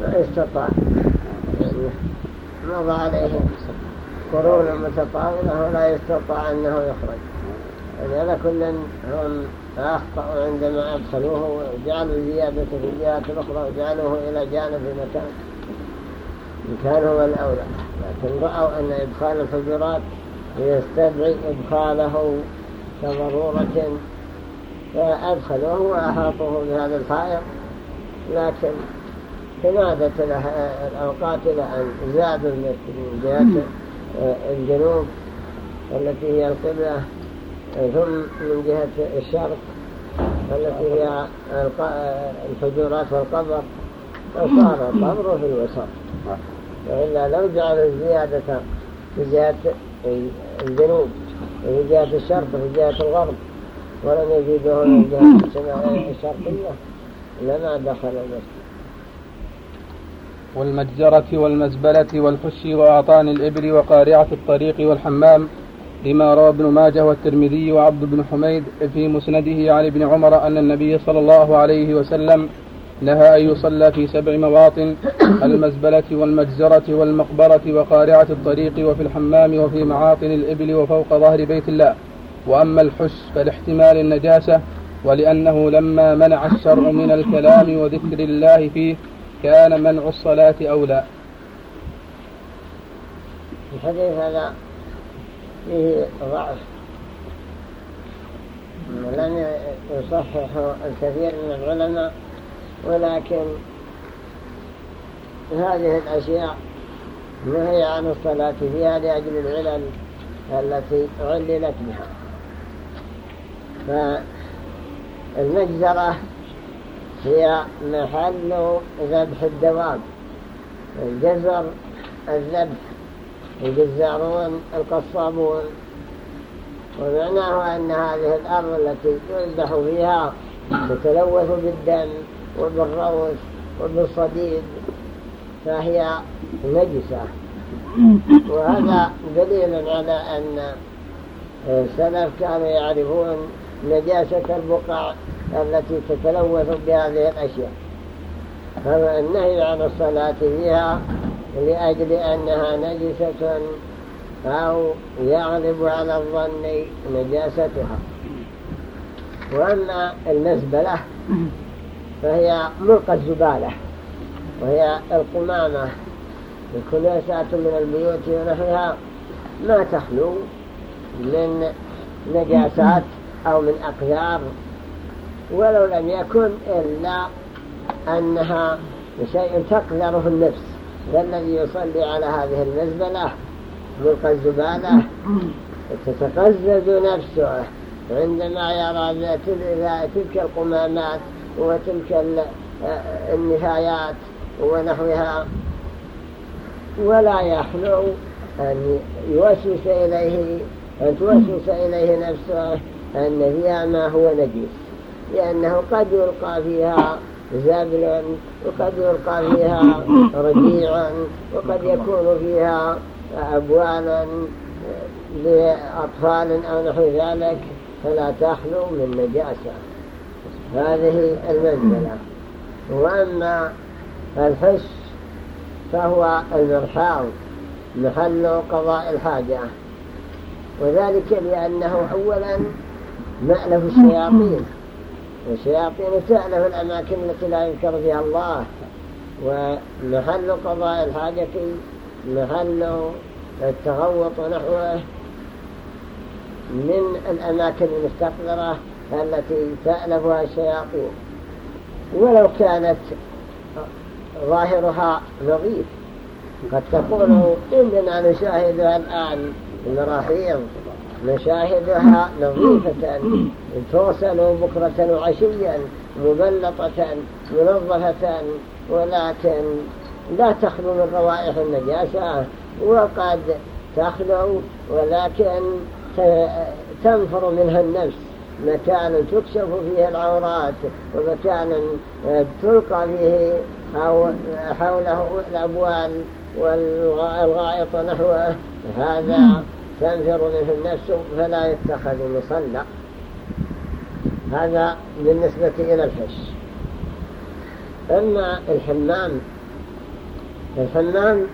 ما يستطاع. يعني مضى عليه. قرون متطاولة ولا يستطاع أنه يخرج. على كل هم أخطأوا عندما أدخلوه وجعلوا زيادة في الجهات الأخرى وجعلوه إلى جانب المكان. كان هو الأولى. لكن رأوا أن إدخال الحجرات يستدعي إدخاله كضرورة. فأدخلوه وأحاطوه بهذا الحائط لكن تنادت الأوقات إلى أن زادوا من جهة الجنوب التي هي القبلة. ثم من جهة الشرق التي هي الحجرات والقبر فصار القبر في الوسط. وإلا لو جعلوا الزيادة في جهة الجنوب وفي جهة الشرق وفي جهة الغرب ولم يزيدوه من جهة الشرقية لما دخل المسجد. والمجزرة والمزبلة والحش وأعطان الإبل وقارعة الطريق والحمام لما روى ابن ماجه والترمذي وعبد بن حميد في مسنده عن ابن عمر أن النبي صلى الله عليه وسلم نهى أن يصلى في سبع مواطن المزبلة والمجزرة والمقبرة وقارعة الطريق وفي الحمام وفي معاطن الإبل وفوق ظهر بيت الله. وأما الحش فلاحتمال النجاسة ولأنه لما منع الشرع من الكلام وذكر الله فيه كان منع الصلاة أولى. الحديث هذا فيه ضعف. لم يصحح الكثير من العلماء ولكن هذه الأشياء نهي عن الصلاة فيها لأجل العلل التي عللت بها. فالمجزرة هي محل ذبح الدواب. الجزر الذبح الجزارون القصابون ومعناه أن هذه الأرض التي يذبح فيها تتلوث بالدم وبالروث وبالصديد فهي نجسة. وهذا دليل على أن السلف كانوا يعرفون نجاسة البقع التي تتلوث بهذه الأشياء. فالنهي عن الصلاة فيها لأجل أنها نجسة أو يغلب على الظن نجاستها. وأما المزبلة فهي ملقى الزبالة وهي القمامة. الكناسات من البيوت ونحوها ما تخلو من نجاسات أو من أقدار ولو لم يكن إلا أنها شيء تقدره النفس. فالذي يصلي على هذه المزبلة ملقى الزبالة تتقزز نفسه عندما يرى تلك القمامات وتلك النهايات ونحوها. ولا يخلو أن يوسوس إليه أن توسوس إليه نفسه أن فيها ما هو نجيس لأنه قد يلقى فيها زبل وقد يلقى فيها رجيعا وقد يكون فيها أبوالا لأطفال أو نحو ذلك فلا تخلو من نجاسة. هذه المنزلة. وأما الحش فهو المرحاض محل قضاء الحاجة. وذلك لأنه أولا مألف الشياطين. والشياطين تألف الأماكن التي لا يذكر فيها الله. ومحل قضاء الحاجة محل التغوط نحوه من الأماكن المستقذرة التي تألفها الشياطين. ولو كانت ظاهرها نظيف قد تقول إننا نشاهدها الآن المراحيض نشاهدها نظيفة توصل بكرة وعشيا مبلطة منظفة ولكن لا تخلو من روائح النجاسة وقد تخلو ولكن تنفر منها النفس. مكان تكشف فيه العورات ومكان تلقى فيه حوله الأبوال والغائط نحوه. هذا تنفر منه النفس فلا يتخذ مصلى. هذا بالنسبة إلى الحش أما الحمام الحمام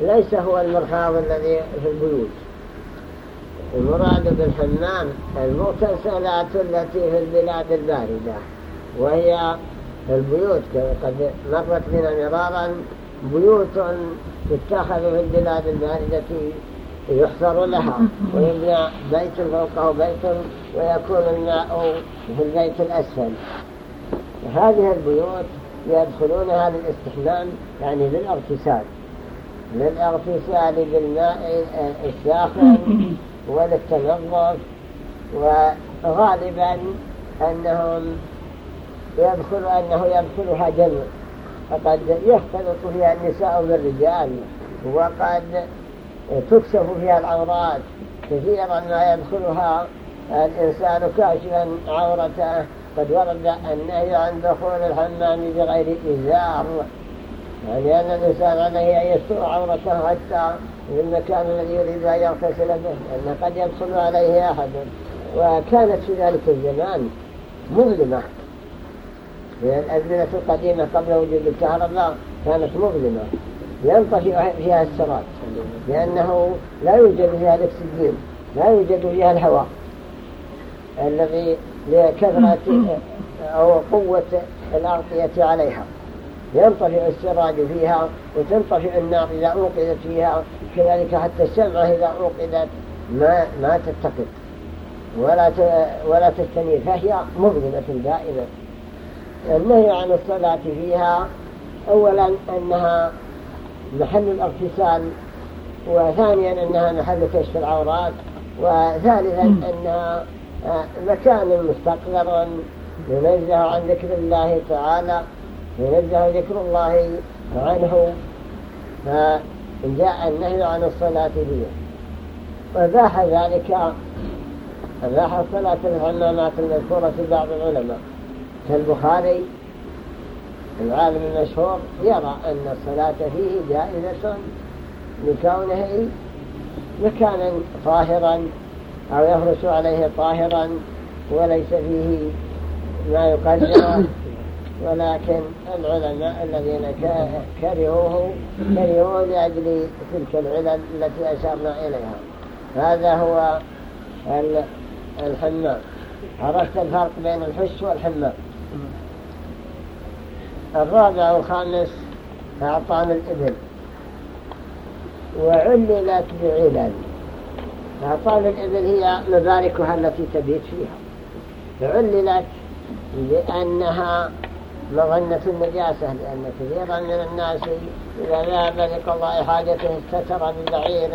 ليس هو المرحاض الذي في البيوت. المراد بالحمام المغتسلات التي في البلاد الباردة وهي البيوت. قد مرت بنا مرارا بيوت تتخذ في البلاد الباردة يحفر لها. ويبنى بيت فوقه بيت ويكون الماء في البيت الأسفل. هذه البيوت يدخلونها للاستحمام يعني للاغتسال للاغتسال بالماء الساخن وللتنظف. وغالبا أنهم يدخل أنه يدخلها جمع فقد يختلط فيها النساء بالرجال وقد تكشف فيها العورات كثيرا ما يدخلها الإنسان كاشفا عورته. قد ورد النهي عن دخول الحمام بغير إزار. يعني أن الإنسان عليه أن يستر عورته حتى في المكان الذي يريد أن يغتسل به لأن قد يدخل عليه أحد. وكانت في ذلك الزمان مظلمة. الأزمنة القديمة قبل وجود الكهرباء كانت مظلمة. ينطفئ فيها السرات لأنه لا يوجد فيها الأكسجين لا يوجد فيها الهواء. الذي لكثرة أو قوة الأغطية عليها. ينطفئ السراج فيها وتنطفئ النار إذا أوقدت فيها كذلك حتى الشمعة إذا أوقدت ما, ما تتقد ولا, ولا تستنير فهي مظلمة دائما. النهي عن الصلاة فيها أولا أنها محل الاغتسال وثانيا أنها محل كشف العورات وثالثا أنها آه، مكان مستقر ينزه عن ذكر الله تعالى ينزه ذكر الله عنه فجاء النهي عن الصلاة فيه. وباح ذلك أباح الصلاة في الحمامات المذكورة في بعض العلماء كالبخاري العالم المشهور يرى أن الصلاة فيه جائزة لكونه مكانا طاهرا أو يفرش عليه طاهرا وليس فيه ما يقدر. ولكن العلماء الذين كرهوه كرهوه لأجل تلك العلل التي أشرنا إليها. هذا هو الحمام. عرفت الفرق بين الحش والحمام. الرابع والخامس أعطان الإبل. وعللت بعلل فأطال الإبل هي مباركها التي تبيت فيها. فعللت لأنها مظنة النجاسة لأن كثيرا من الناس إذا ذهب لقضاء حاجته استتر ببعير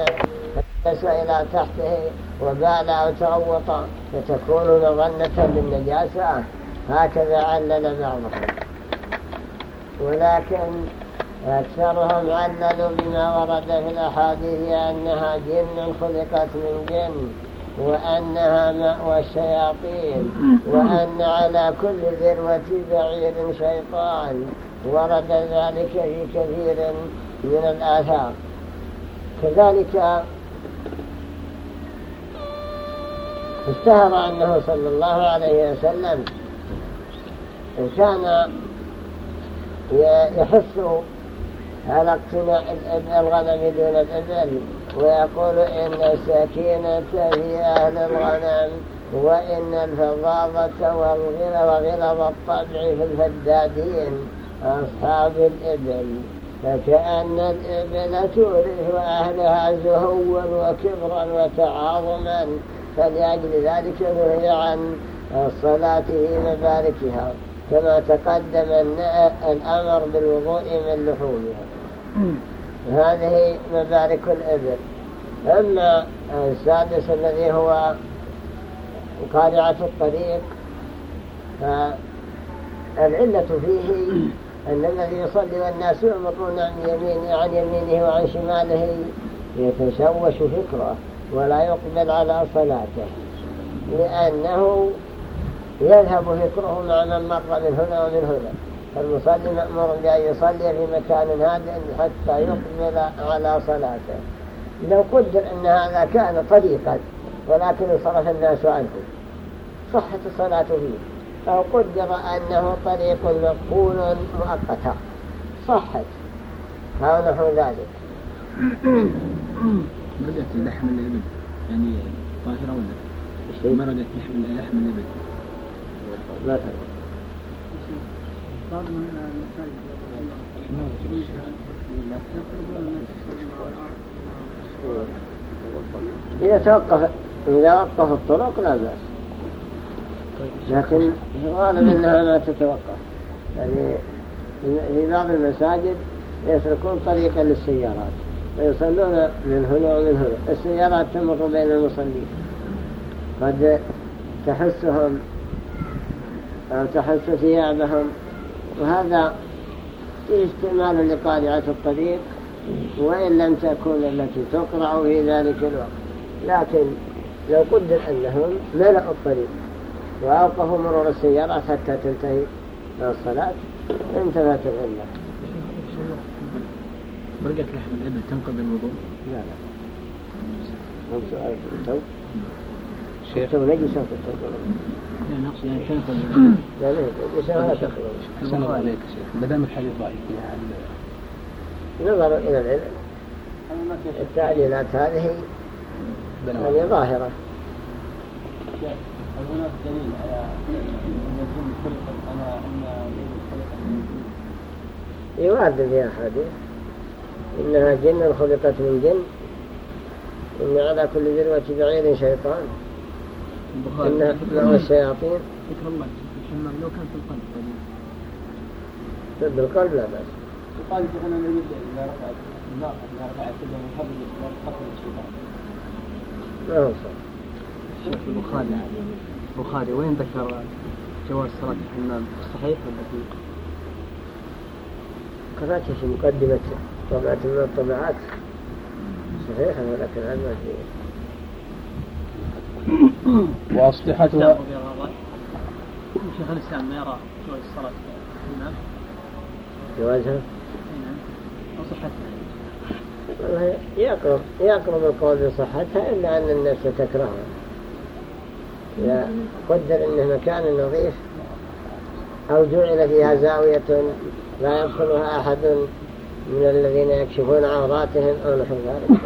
فجلس إلى تحته وبال أو تغوط فتكون مظنة للنجاسة هكذا علل بعضهم. ولكن أكثرهم عللوا بما ورد في الأحاديث أنها جن خلقت من جن وأنها مأوى الشياطين وأن على كل ذروة بعير شيطان ورد ذلك في كثير من الآثار. كذلك اشتهر أنه صلى الله عليه وسلم كان يحث على اقتناء الغنم دون الإبل ويقول إن السكينة في أهل الغنم وإن الفظاظة والغلى وغلظ الطبع في الفدادين أصحاب الإبل. فكأن الإبل تورث أهلها زهوا وكبرا وتعاظما فلأجل ذلك نهي عن الصلاة مباركها. كما تقدم الأمر بالوضوء من لحومها. هذه مبارك الإبل. أما السادس الذي هو قارعة الطريق فالعلة فيه أن الذي يصلي والناس يعمطون عن يمينه, عن يمينه وعن شماله يتشوش فكره ولا يقبل على صلاته. لأنه يذهب فكره مع من مر من هنا ومن هنا فالمصلي مأمور بأن يصلي في مكان هادئ حتى يقبل على صلاته. لو قدر أن هذا كان طريقا ولكن صرف الناس عنه. صحة الصلاة فيه أو قدر أنه طريق مقبول مؤقتا. صحت أو نحو ذلك؟ بدأت لحم الإبل. يعني طاهرة ولا؟ مرقت لحم لحم الإبل. لا إذا توقف إذا وقف الطرق لا بأس. لكن غالب أنها ما تتوقف. يعني في بعض المساجد يتركون طريقا للسيارات. ويصلون من هنا ومن هنا. السيارات تمر بين المصلين. قد تحسهم أو تحس ثيابهم وهذا استعمال لقارعة الطريق وإن لم تكن التي تقرع في ذلك الوقت. لكن لو قدر أنهم ملأوا الطريق وأوقفوا مرور السيارات حتى تنتهي الصلاة انتهت العلة. برقة لحم الإبل تنقض الوضوء؟ لا لا. هم سؤال في التو شيخ. نجسة في التو لا عليك شيخ ما دام الحديث ضعيف فيها نظر إلى العلم التعليلات هذه يعني ظاهرة. هل هناك دليل على أن الجن من يوارد في أحاديث إنها جن خلقت من جن. إن على كل ذروة بعير شيطان. إن مع الشياطين. ذكر الله الحمام لو كان في القلب بالقلب لا بأس. يقال في أن النبي إذا رفعت الناقة إذا رفعت كذا من قبل قتل الشيطان ما هو صح الشيخ البخاري. البخاري وين ذكر جواز صلاة الحمام؟ صحيح ولا في؟ قرأت في مقدمة طبعة من الطبعات صحيحة ولكن ما فيه وأصلحتها شيخ الإسلام ما يرى جواز الصلاة الإمام جوازها نعم. وصحتها والله يقرب يقرب القول بصحتها إلا أن الناس تكرهها. إذا قدر أنه مكان نظيف أو جعل فيها زاوية لا يدخلها أحد من الذين يكشفون عوراتهم أو نحو ذلك.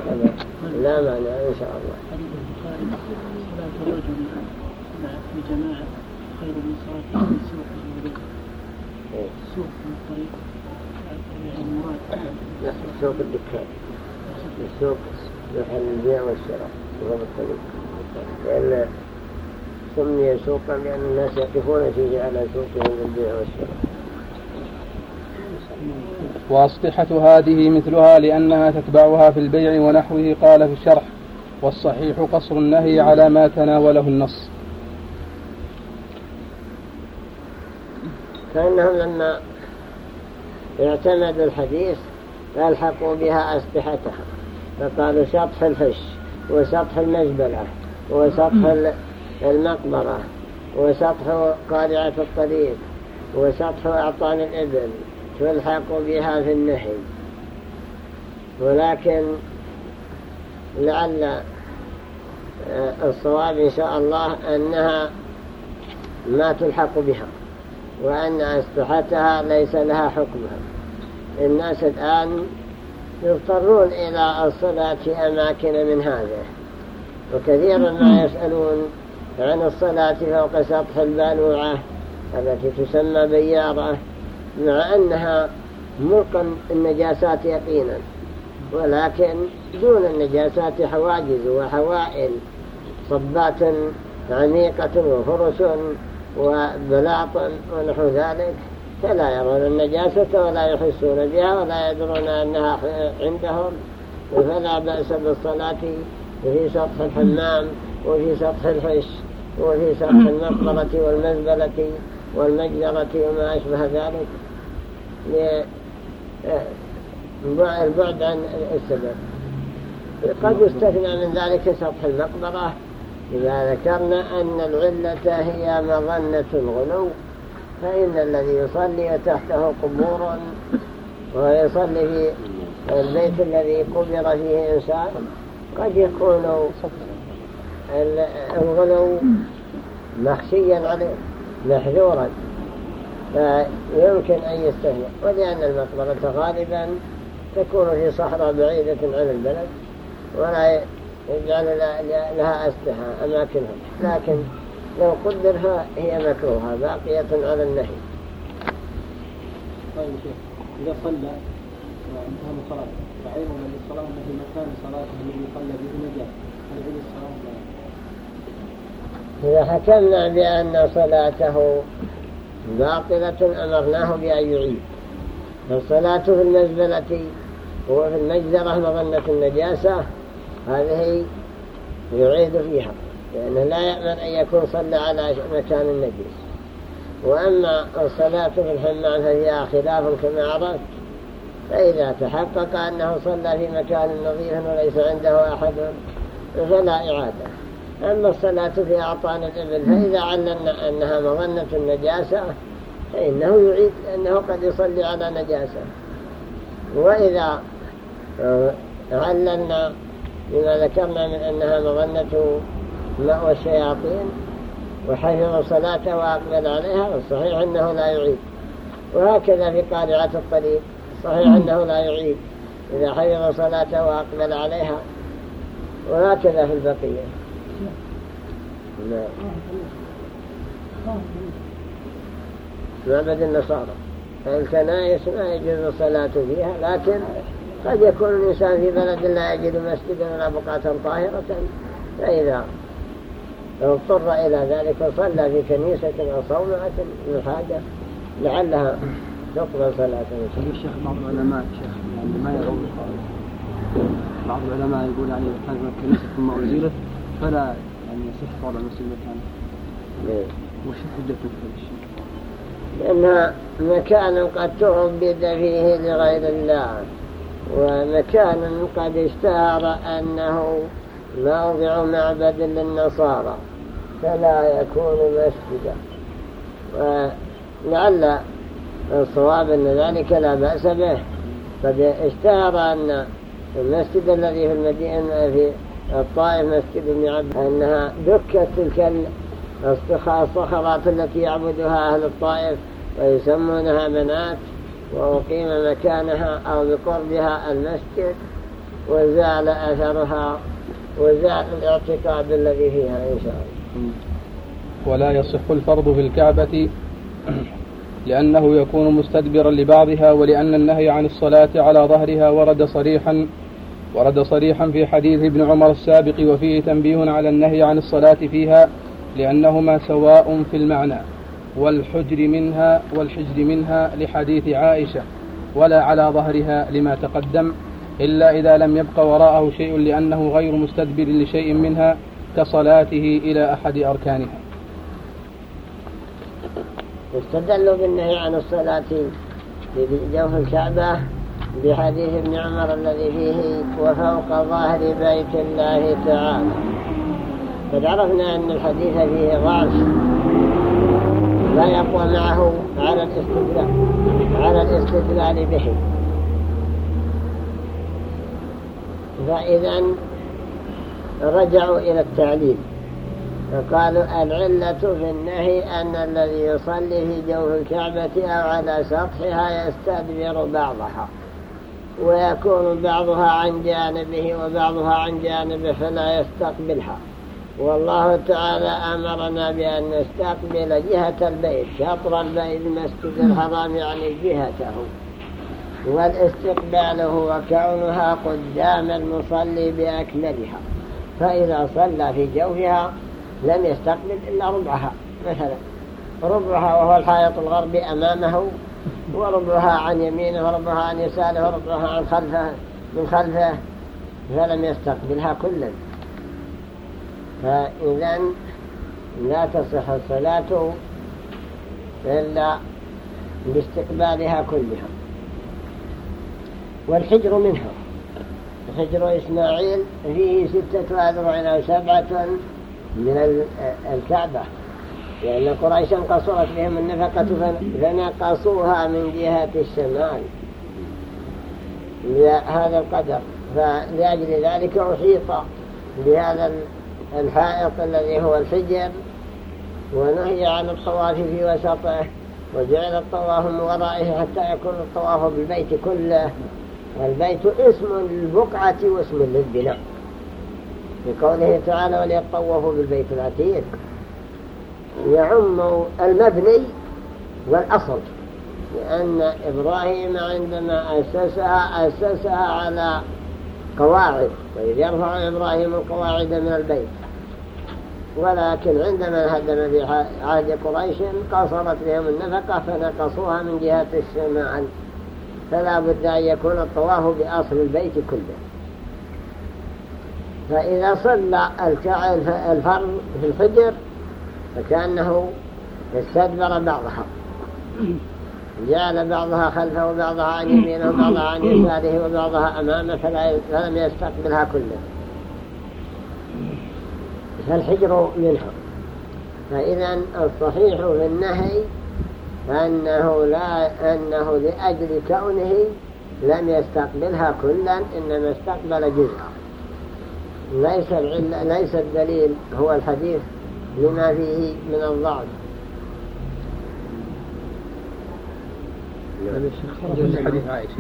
لا مانع إن شاء الله صلاة الرجل في جماعة خير من صلاة السوق السوق من الطريق المراد سوق الدكان. السوق محل البيع والشراء. وهو الطريق لأن سمي سوقا لأن الناس يقفون فيه على سوقهم للبيع والشراء. وأصلحة هذه مثلها لأنها تتبعها في البيع ونحوه قال في الشرح والصحيح قصر النهي على ما تناوله النص. فإنهم لما اعتمدوا الحديث فالحقوا بها أسلحتها. فقالوا سطح الفش وسطح المزبلة وسطح المقبرة وسطح قارعة الطريق وسطح أعطان الإبل تلحق بها في النهي ولكن لعل آه، الصواب إن شاء الله أنها ما تلحق بها. وأن أسلحتها ليس لها حكمها. الناس الآن يضطرون إلى الصلاة أماكن من هذا وكثيرا ما يسألون عن الصلاة فوق سطح البالوعة التي تسمى بيارة مع أنها ملقا النجاسات يقينا. ولكن دون النجاسات حواجز وحوائل صبات عميقة وفرس وبلاط ونحو ذلك فلا يرون النجاسة ولا يحسون بها ولا يدرون أنها عندهم. فلا بأس بالصلاة في سطح الحمام وفي سطح الحش وفي سطح المقبرة والمزبلة والمجزرة وما أشبه ذلك. البعد عن السبب. قد يستثنى من ذلك سطح المقبرة إذا ذكرنا أن العلة هي مظنة الغلو فإن الذي يصلي وتحته قبور ويصلي في البيت الذي قبر فيه إنسان قد يكون الغلو مخشيا عليه محذورا فيمكن أن يستهنى ولأن المقبرة غالبا تكون في صحراء بعيدة عن البلد ولا يجعل لها أسلحة أماكنها. لكن لو قدرها هي مكروهة باقية على النهي. طيب شيخ إذا صلى وانتهى من صلاته فعلم من الصلاة في مكان صلاته الذي صلى به نجاة هل يعيد الصلاة؟ إذا حكمنا بأن صلاته باطلة أمرناه بأن يعيد. فالصلاة في المزبلة وفي المجزرة مظنة النجاسة. هذه يعيد فيها لأنه لا يأمن أن يكون صلى على مكان النجس. وأما الصلاة في الحمام فهي خلاف كما عرفت. فإذا تحقق أنه صلى في مكان نظيف وليس عنده أحد فلا إعادة. أما الصلاة في أعطان الإبل فإذا علمنا أنها مظنة النجاسة فإنه يعيد لأنه قد يصلي على نجاسة. وإذا علمنا لما ذكرنا من أنها مظنة مأوى الشياطين وحفظ صلاته وأقبل عليها والصحيح أنه لا يعيد. وهكذا في قارعة الطريق صحيح أنه لا يعيد. إذا حفظ صلاته وأقبل عليها وهكذا في البقية. نعم. معبد النصارى. الكنائس ما يجوز الصلاة فيها لكن قد يكون الإنسان في بلد لا يجد مسجدا ولا بقعة طاهرة فإذا اضطر إلى ذلك وصلى في كنيسة أو صومعة للحاجة لعلها تقبل صلاته الشيخ بعض العلماء شيخ يعني ما يرون بعض العلماء يقول يعني كانت كنيسة ثم أزيلت فلا يعني يصح وضع المسجد مكانه إيه. وش حجته في الشيء؟ لأنها مكان قد تعبد فيه لغير الله ومكان قد اشتهر أنه موضع معبد للنصارى فلا يكون مسجدا. ولعل الصواب أن ذلك لا بأس به. قد اشتهر أن المسجد الذي في المدينة في الطائف مسجد ابن عبد أنها دكت تلك الصخرات التي يعبدها أهل الطائف ويسمونها بنات. وأقيم مكانها أو بقربها المسجد وزال أثرها وزال الاعتقاد الذي فيها إن شاء الله. ولا يصح الفرض في الكعبة لأنه يكون مستدبرا لبعضها ولأن النهي عن الصلاة على ظهرها ورد صريحا ورد صريحا في حديث ابن عمر السابق وفيه تنبيه على النهي عن الصلاة فيها لأنهما سواء في المعنى. والحجر منها والحجر منها لحديث عائشة ولا على ظهرها لما تقدم إلا إذا لم يبق وراءه شيء لأنه غير مستدبر لشيء منها كصلاته إلى أحد أركانها. استدلوا بالنهي عن الصلاة في جوف الكعبة بحديث ابن عمر الذي فيه وفوق ظاهر بيت الله تعالى. قد عرفنا أن الحديث فيه ضعف. لا يقوى معه على الاستدلال على الاستدلال به. فإذا رجعوا إلى التعليل فقالوا العلة في النهي أن الذي يصلي في جوف الكعبة أو على سطحها يستدبر بعضها ويكون بعضها عن جانبه وبعضها عن جانبه فلا يستقبلها. والله تعالى أمرنا بأن نستقبل جهة البيت شطر البيت المسجد الحرام يعني جهته. والاستقبال هو كونها قدام المصلي بأكملها. فإذا صلى في جوفها لم يستقبل إلا ربعها مثلا. ربعها وهو الحائط الغربي أمامه وربعها عن يمينه وربعها عن يساره وربعها عن خلفه من خلفه فلم يستقبلها كلا. فإذا لا تصح الصلاة إلا باستقبالها كلها. والحجر منها. حجر إسماعيل فيه ستة أذرع إلى سبعة من الكعبة. لأن قريشا قصرت بهم النفقة فنقصوها من جهة الشمال. هذا القدر. فلأجل ذلك أحيط بهذا الحائط الذي هو الحجر ونهي عن الطواف في وسطه وجعل الطواف من ورائه حتى يكون الطواف بالبيت كله. البيت اسم للبقعة واسم للبناء. بقوله تعالى وليطوفوا بالبيت العتيق يعم المبني والأصل لأن إبراهيم عندما أسسها أسسها على قواعد وإذ يرفع إبراهيم القواعد من البيت. ولكن عندما هدم في عهد قريش قصرت بهم النفقة فنقصوها من جهة الشمال فلا بد أن يكون الطواف بأصل البيت كله. فإذا صلى الفرد في الفجر فكأنه استدبر بعضها. جعل بعضها خلفه وبعضها عن يمينه وبعضها عن يساره وبعضها أمامه فلم يستقبلها كلها فالحجر منها فإذا الصحيح في النهي أنه, لا أنه لأجل كونه لم يستقبلها كلا إنما استقبل جزءا. ليس, ليس الدليل هو الحديث لما فيه من الضعف. هذا الشيخ حديث عائشة.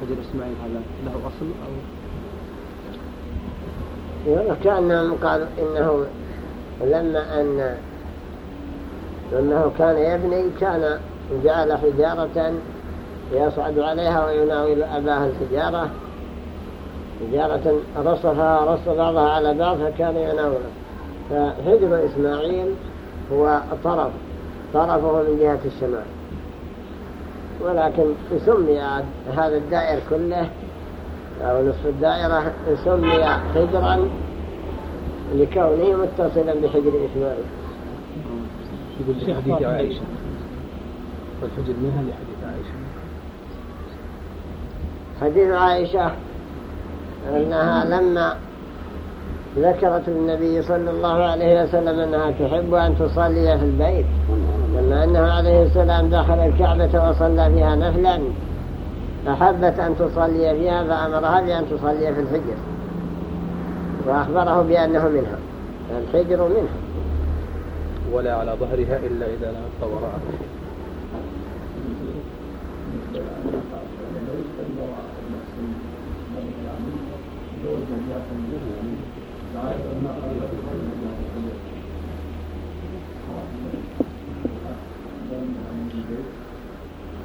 حجر إسماعيل هذا له أصل أو كانهم قالوا إنه لما أن لأنه كان يبني كان جعل حجارة يصعد عليها ويناول أباه الحجارة. حجارة رصفها رص بعضها على بعض فكان يناوله. فحجر إسماعيل هو طرف طرفه من جهة الشمال. ولكن سمي هذا الدائر كله أو نصف الدائرة سمي حجرا لكونه متصلا بحجر إسماعيل. يقول في حديث عائشة. والحجر منها لحديث عائشة. حديث عائشة أنها لما ذكرت النبي صلى الله عليه وسلم أنها تحب أن تصلي في البيت لما أنه عليه السلام دخل الكعبة وصلى فيها نفلا. أحبت أن تصلي فيها فأمرها بأن تصلي في الحجر. وأخبره بأنه منها الحجر منها. ولا على ظهرها إلا إذا لم يبق وراءها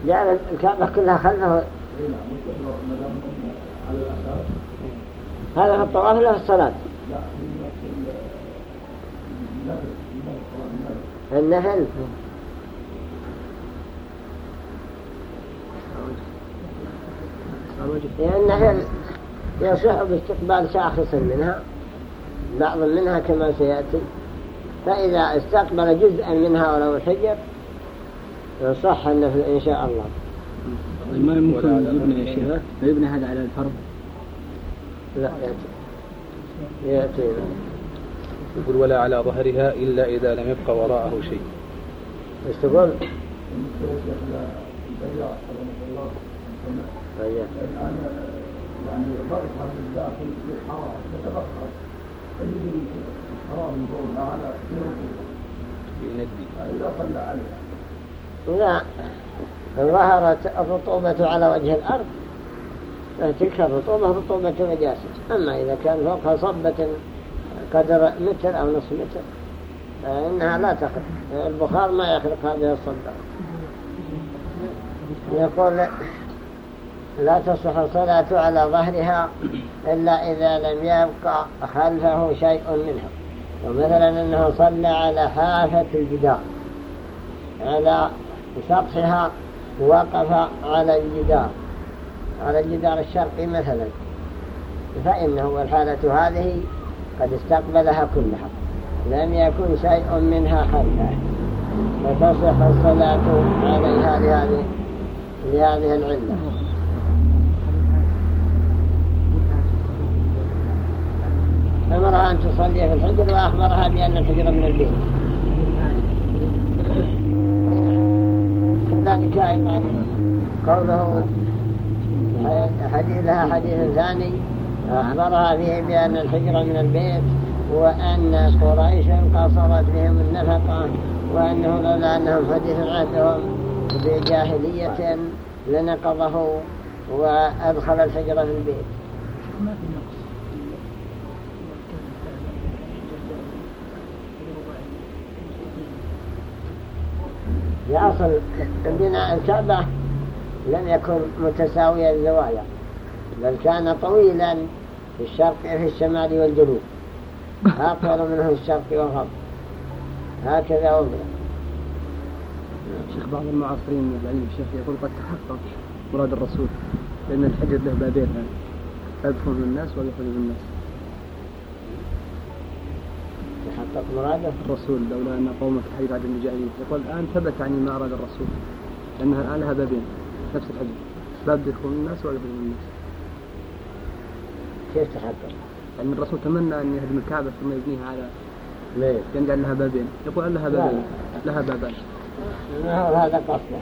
جعل الكعبة كلها خلفه. هذا في الطواف ولا في الصلاة. النهل. لأن النهل يصح باستقبال شاخص منها بعض منها كما سيأتي. فإذا استقبل جزءا منها ولو الحجر يصح النفل إن شاء الله. ما يمكن يبني يا شيخ؟ يبني هذا على الفرض؟ لا يأتي. يأتي. يقول ولا على ظهرها إلا إذا لم يبقى وراءه شيء. إيش تقول؟ يعني ضغطها بالداخل بالحرارة تتبخر تجد الحرارة من فوق على إذا صلى عليها لا. ظهرت الرطوبة على وجه الأرض. تلك الرطوبة رطوبة نجاسة. أما إذا كان فوقها صبة قدر متر أو نصف متر فإنها لا تخرق البخار ما يخرق هذه الصبة. يقول لا تصح الصلاة على ظهرها إلا إذا لم يبقى خلفه شيء منها. ومثلا أنه صلى على حافة الجدار على سطحها وقف على الجدار. على الجدار الشرقي مثلا. فإنه الحالة هذه قد استقبلها كلها. لم يكن شيء منها خلفه. فتصح الصلاة عليها لهذه لهذه العلة. أمرها أن تصلي في الحجر وأخبرها بأن الحجر من البيت. كذلك أيضا قوله حديث لها حديث ثاني أخبرها فيه بأن الحجر من البيت وأن قريش قصرت بهم النفقة وأنه لولا أنهم حديث عهدهم بجاهلية لنقضه وأدخل الحجر في البيت. لأصل بناء الكعبة لم يكن متساوي الزوايا بل كان طويلا في الشرق في الشمال والجنوب. أطول منه الشرق والغرب. هكذا وضع شيخ بعض المعاصرين العلم الشيخ يقول قد تحقق مراد الرسول لأن الحجر له بابين يدخل من الناس ويخرج الناس؟ تحقق مراده الرسول لولا أن قومك حي بعد المجاهدين يقول الآن ثبت يعني ما أراد الرسول لأنها الآن لها بابين نفس الحجر باب من الناس من الناس؟ كيف تحقق؟ يعني الرسول تمنى أن يهدم الكعبة ثم يبنيها على ليه؟ يجعل لها بابين يقول لها بابين لها بابان. هذا قصده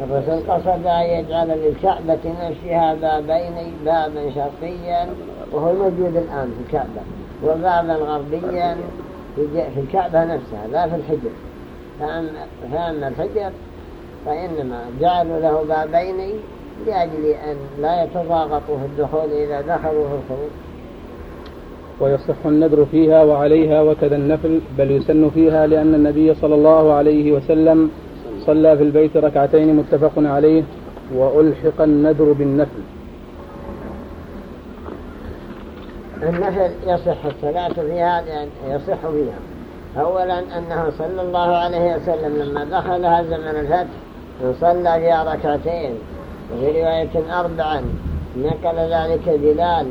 الرسول قصد أن يجعل للكعبة نفسها بابين بابا شرقيا وهو الموجود الآن في الكعبة. وبابا غربيا في الكعبة نفسها لا في الحجر. فأما الحجر فإنما جعلوا له بابين لأجل أن لا يتضاغطوا في الدخول إذا دخلوا في الخروج. ويصح النذر فيها وعليها وكذا النفل بل يسن فيها لأن النبي صلى الله عليه وسلم صلى في البيت ركعتين متفق عليه وألحق النذر بالنفل. النفل يصح الصلاة فيها لأن يصح فيها. أولا أنه صلى الله عليه وسلم لما دخلها زمن الفتح صلى فيها ركعتين وفي رواية أربعا نقل ذلك بلال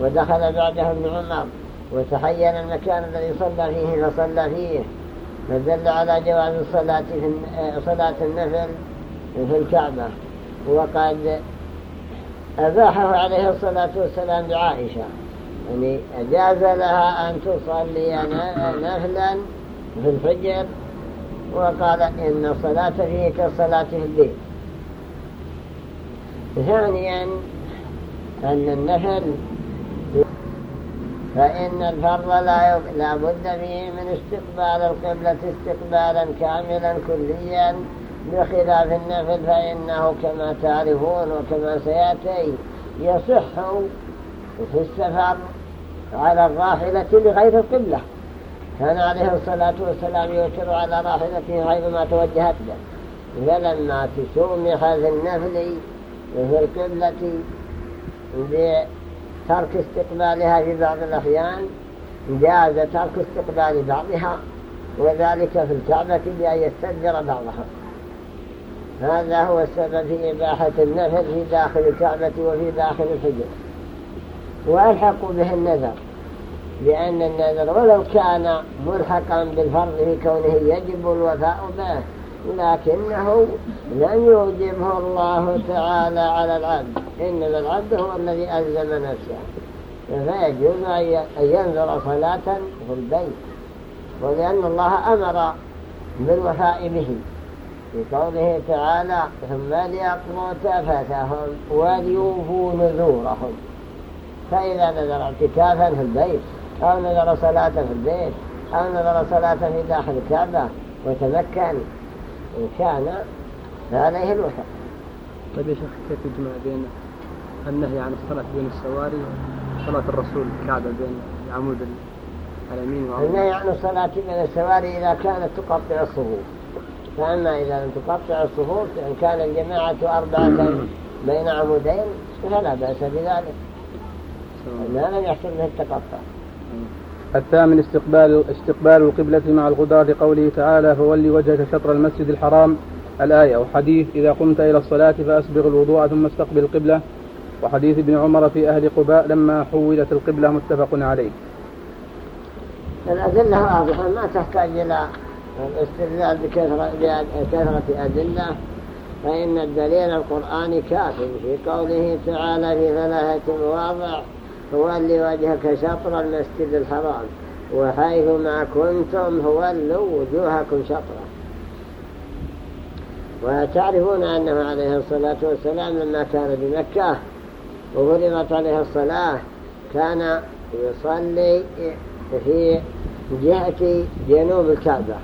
ودخل بعده ابن عمر وتحين المكان الذي صلى فيه فصلى فيه فدل على جواز الصلاة في صلاة النفل في الكعبة. وقد أباحه عليه الصلاة والسلام بعائشة. يعني أجاز لها أن تصلي نفلا في الفجر وقال إن الصلاة فيه كالصلاة في البيت ثانيا أن النفل فإن الفرض لا, لا بد فيه من استقبال القبلة استقبالا كاملا كليا بخلاف النفل فإنه كما تعرفون وكما سيأتي يصح في السفر على الراحلة لغير القبلة كان عليه الصلاة والسلام يوتر على راحلته غير ما توجهت له. فلما تسومح النفل في القبلة بترك استقبالها في بعض الأحيان جاز ترك استقبال بعضها وذلك في الكعبة بأن يستدبر بعضها. هذا هو السبب في إباحة النفل في داخل الكعبة وفي داخل الحجر. وألحقوا به النذر لأن النذر ولو كان ملحقا بالفرض في كونه يجب الوفاء به لكنه لم يوجبه الله تعالى على العبد. إنما العبد هو الذي ألزم نفسه. فيجوز أن ينذر صلاة في البيت ولأن الله أمر بالوفاء به. في قوله تعالى ثم ليقضوا تفتهم وليوفوا نذورهم. فإذا نذر اعتكافا في البيت أو نذر صلاة في البيت أو نذر صلاة في داخل الكعبة وتمكن إن كان فعليه الوفاء طيب يا شيخ كيف يجمع بين النهي عن الصلاة بين السواري وصلاة الرسول الكعبة بين عمود اليمين وعمود؟ النهي عن الصلاة بين السواري إذا كانت تقطع الصفوف. فأما إذا لم تقطع الصفوف إن كان الجماعة أربعة بين عمودين فلا بأس بذلك. ما لم يحصل به التقطع. الثامن استقبال استقبال القبلة مع الغداة لقوله تعالى فولي وجهك شطر المسجد الحرام الآية وحديث إذا قمت إلى الصلاة فأسبغ الوضوء ثم استقبل القبلة وحديث ابن عمر في أهل قباء لما حولت القبلة متفق عليه. الأدلة واضحة ما تحتاج إلى الاستدلال بكثرة أدلة فإن الدليل القرآني كافٍ في قوله تعالى في ثلاثة مواضع فولي وجهك شطر المسجد الحرام. وحيث ما كنتم فولوا وجوهكم شطره وتعرفون أنه عليه الصلاة والسلام لما كان بمكة وفرضت عليه الصلاة كان يصلي في جهة جنوب الكعبة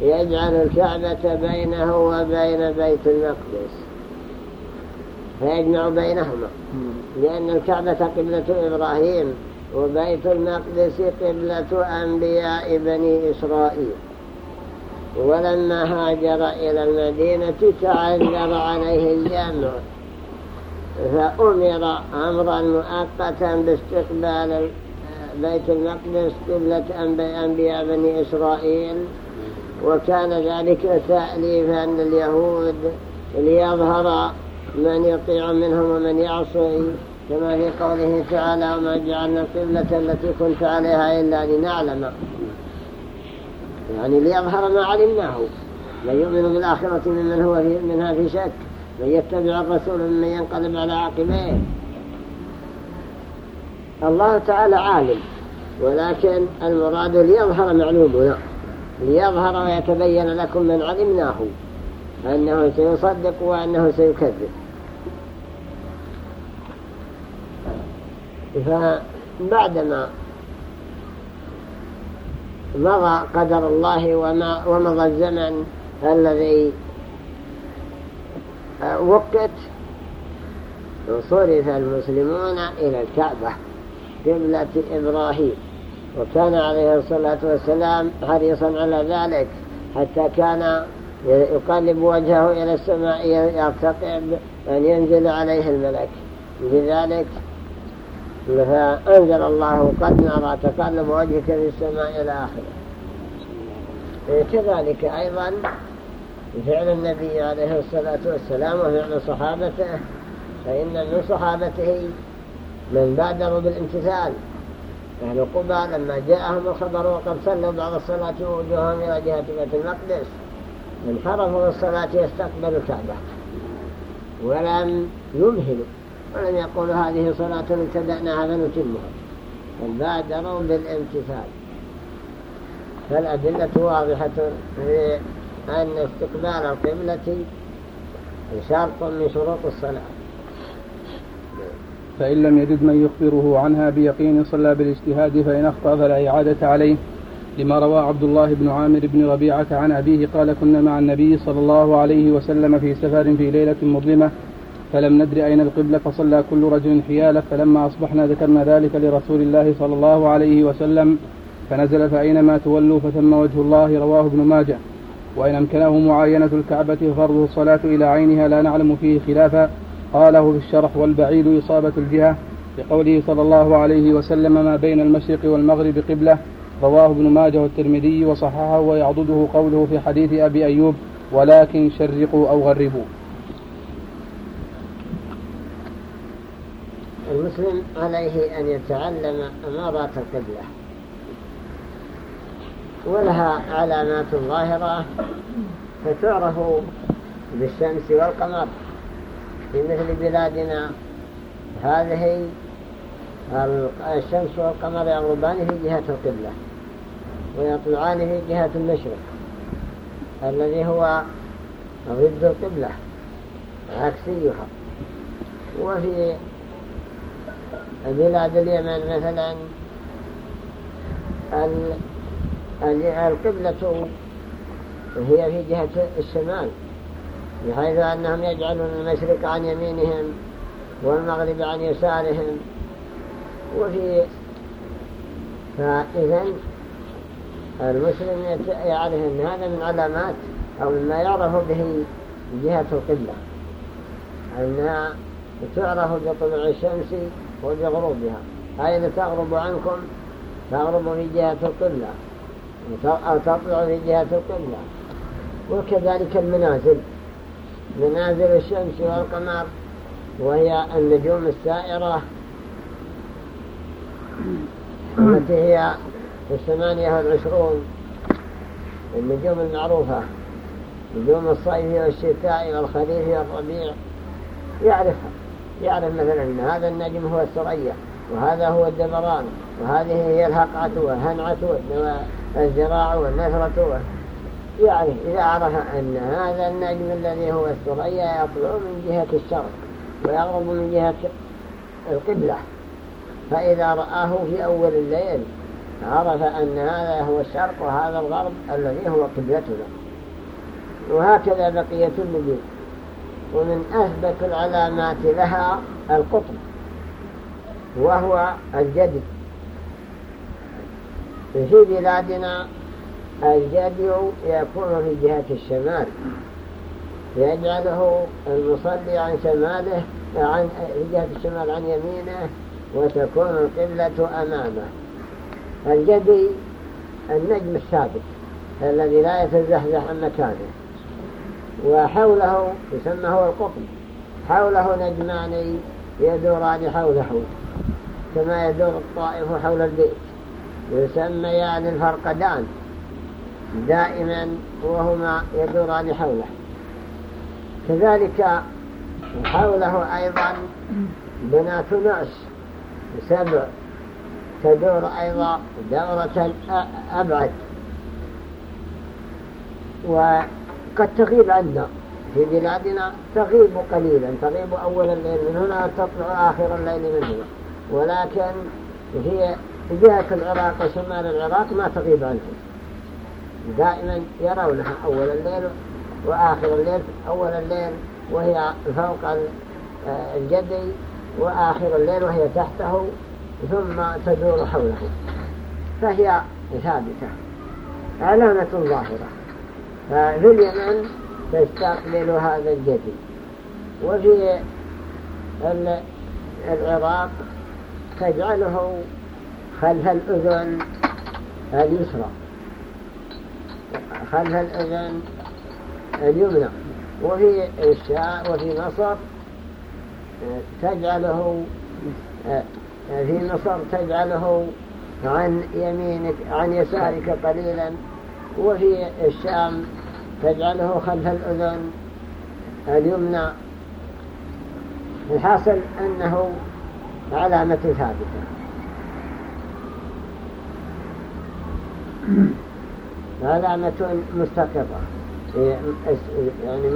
يجعل الكعبة بينه وبين بيت المقدس. فيجمع بينهما. لأن الكعبة قبلة إبراهيم وبيت المقدس قبلة أنبياء بني إسرائيل. ولما هاجر إلى المدينة تعذر عليه الجمع. فأمر أمرا مؤقتا باستقبال بيت المقدس قبلة أنبياء بني إسرائيل. وكان ذلك تأليفا لليهود ليظهر من يطيع منهم ومن يعصي كما في قوله تعالى وما جعلنا القبلة التي كنت عليها إلا لنعلم يعني ليظهر ما علمناه. من يؤمن بالآخرة ممن هو منها في شك. من يتبع الرسول ممن ينقلب على عقبيه. الله تعالى عالم ولكن المراد ليظهر معلومنا. ليظهر ويتبين لكم من علمناه. أنه سيصدق وأنه سيكذب. فبعدما مضى قدر الله وما ومضى الزمن الذي وقت صرف المسلمون إلى الكعبة قبلة إبراهيم. وكان عليه الصلاة والسلام حريصا على ذلك حتى كان يقلب وجهه إلى السماء يرتقب أن ينزل عليه الملك. لذلك فأنزل الله قد نرى تقلب وجهك في السماء إلى آخره كذلك أيضا فعل النبي عليه الصلاة والسلام وفعل صحابته فإن من صحابته من بادروا بالامتثال. أهل قبى لما جاءهم الخبر وقد صلوا بعض الصلاة ووجوههم إلى جهة بيت المقدس انحرفوا الصلاة يستقبلوا الكعبة. ولم يمهلوا. ولم يقولوا هذه صلاة ابتدأناها فنتمها بل بادروا بالامتثال فالأدلة واضحة في أن استقبال القبلة شرط من شروط الصلاة. فإن لم يجد من يخبره عنها بيقين صلى بالاجتهاد فإن أخطأ فلا إعادة عليه. لما روى عبد الله بن عامر بن ربيعة عن أبيه قال كنا مع النبي صلى الله عليه وسلم في سفر في ليلة مظلمة فلم ندر أين القبلة فصلى كل رجل حياله فلما أصبحنا ذكرنا ذلك لرسول الله صلى الله عليه وسلم فنزل فأينما تولوا؟ فثم وجه الله رواه ابن ماجه. وإن أمكنه معاينة الكعبة ففرضه الصلاة إلى عينها لا نعلم فيه خلافا. قاله في الشرح والبعيد إصابة الجهة. لقوله صلى الله عليه وسلم ما بين المشرق والمغرب قبلة. رواه ابن ماجه والترمذي وصححه ويعضده قوله في حديث أبي أيوب ولكن شرقوا أو غربوا. المسلم عليه أن يتعلم أمارات القبلة ولها علامات ظاهرة فتعرف بالشمس والقمر. في مثل بلادنا هذه الشمس والقمر يغربان في جهة القبلة ويطلعان في جهة المشرق الذي هو ضد القبلة عكسيها. وفي بلاد اليمن مثلا القبلة هي في جهة الشمال بحيث أنهم يجعلون المشرق عن يمينهم والمغرب عن يسارهم. وفي فإذا المسلم يعرف أن هذا من علامات أو مما يعرف به جهة القبلة أنها تعرف بطلوع الشمس وبغروبها أين تغرب عنكم؟ تغرب في جهة القبلة أو تطلع في جهة القبلة وكذلك المنازل. منازل الشمس والقمر وهي النجوم السائرة. التي هي الثمانية والعشرون. النجوم المعروفة. نجوم الصيف والشتاء والخريف والربيع. يعرفها. يعرف مثلا أن هذا النجم هو السرية وهذا هو الدبران وهذه هي الهقعة والهنعة والزراع والنثرة يعني إذا عرف أن هذا النجم الذي هو السرية يطلع من جهة الشرق ويغرب من جهة القبلة. فإذا رآه في أول الليل عرف أن هذا هو الشرق وهذا الغرب الذي هو قبلتنا. وهكذا بقية النجوم. ومن أثبت العلامات لها القطب وهو الجدي. في بلادنا الجدي يكون في جهة الشمال يجعله المصلي عن شماله عن جهة الشمال عن يمينه وتكون القبلة أمامه. الجدي النجم الثابت الذي لا يتزحزح عن مكانه. وحوله يسمى هو القطب حوله نجمان يدوران حوله. كما يدور الطائف حول البيت. يسميان الفرقدان. دائما وهما يدوران حوله. كذلك حوله أيضا بنات ناس. سبع. تدور أيضا دورة أبعد. وقد تغيب عنا. في بلادنا تغيب قليلا. تغيب أول الليل من هنا تطلع آخر الليل من هنا. ولكن في جهة العراق وشمال العراق ما تغيب عنهم دائما يرونها أول الليل وآخر الليل. أول الليل وهي فوق آه، الجدي وآخر الليل وهي تحته ثم تدور حوله فهي ثابتة. علامة ظاهرة. ففي اليمن تستقبل هذا الجدي. وفي العراق تجعله خلف الأذن اليسرى. خلف الأذن اليمنى. وفي الشاء وفي مصر تجعله في مصر تجعله عن يمينك عن يسارك قليلا. وفي الشام تجعله خلف الأذن. اليمنى. الحاصل أنه علامة ثابتة. علامة مستقرة. يعني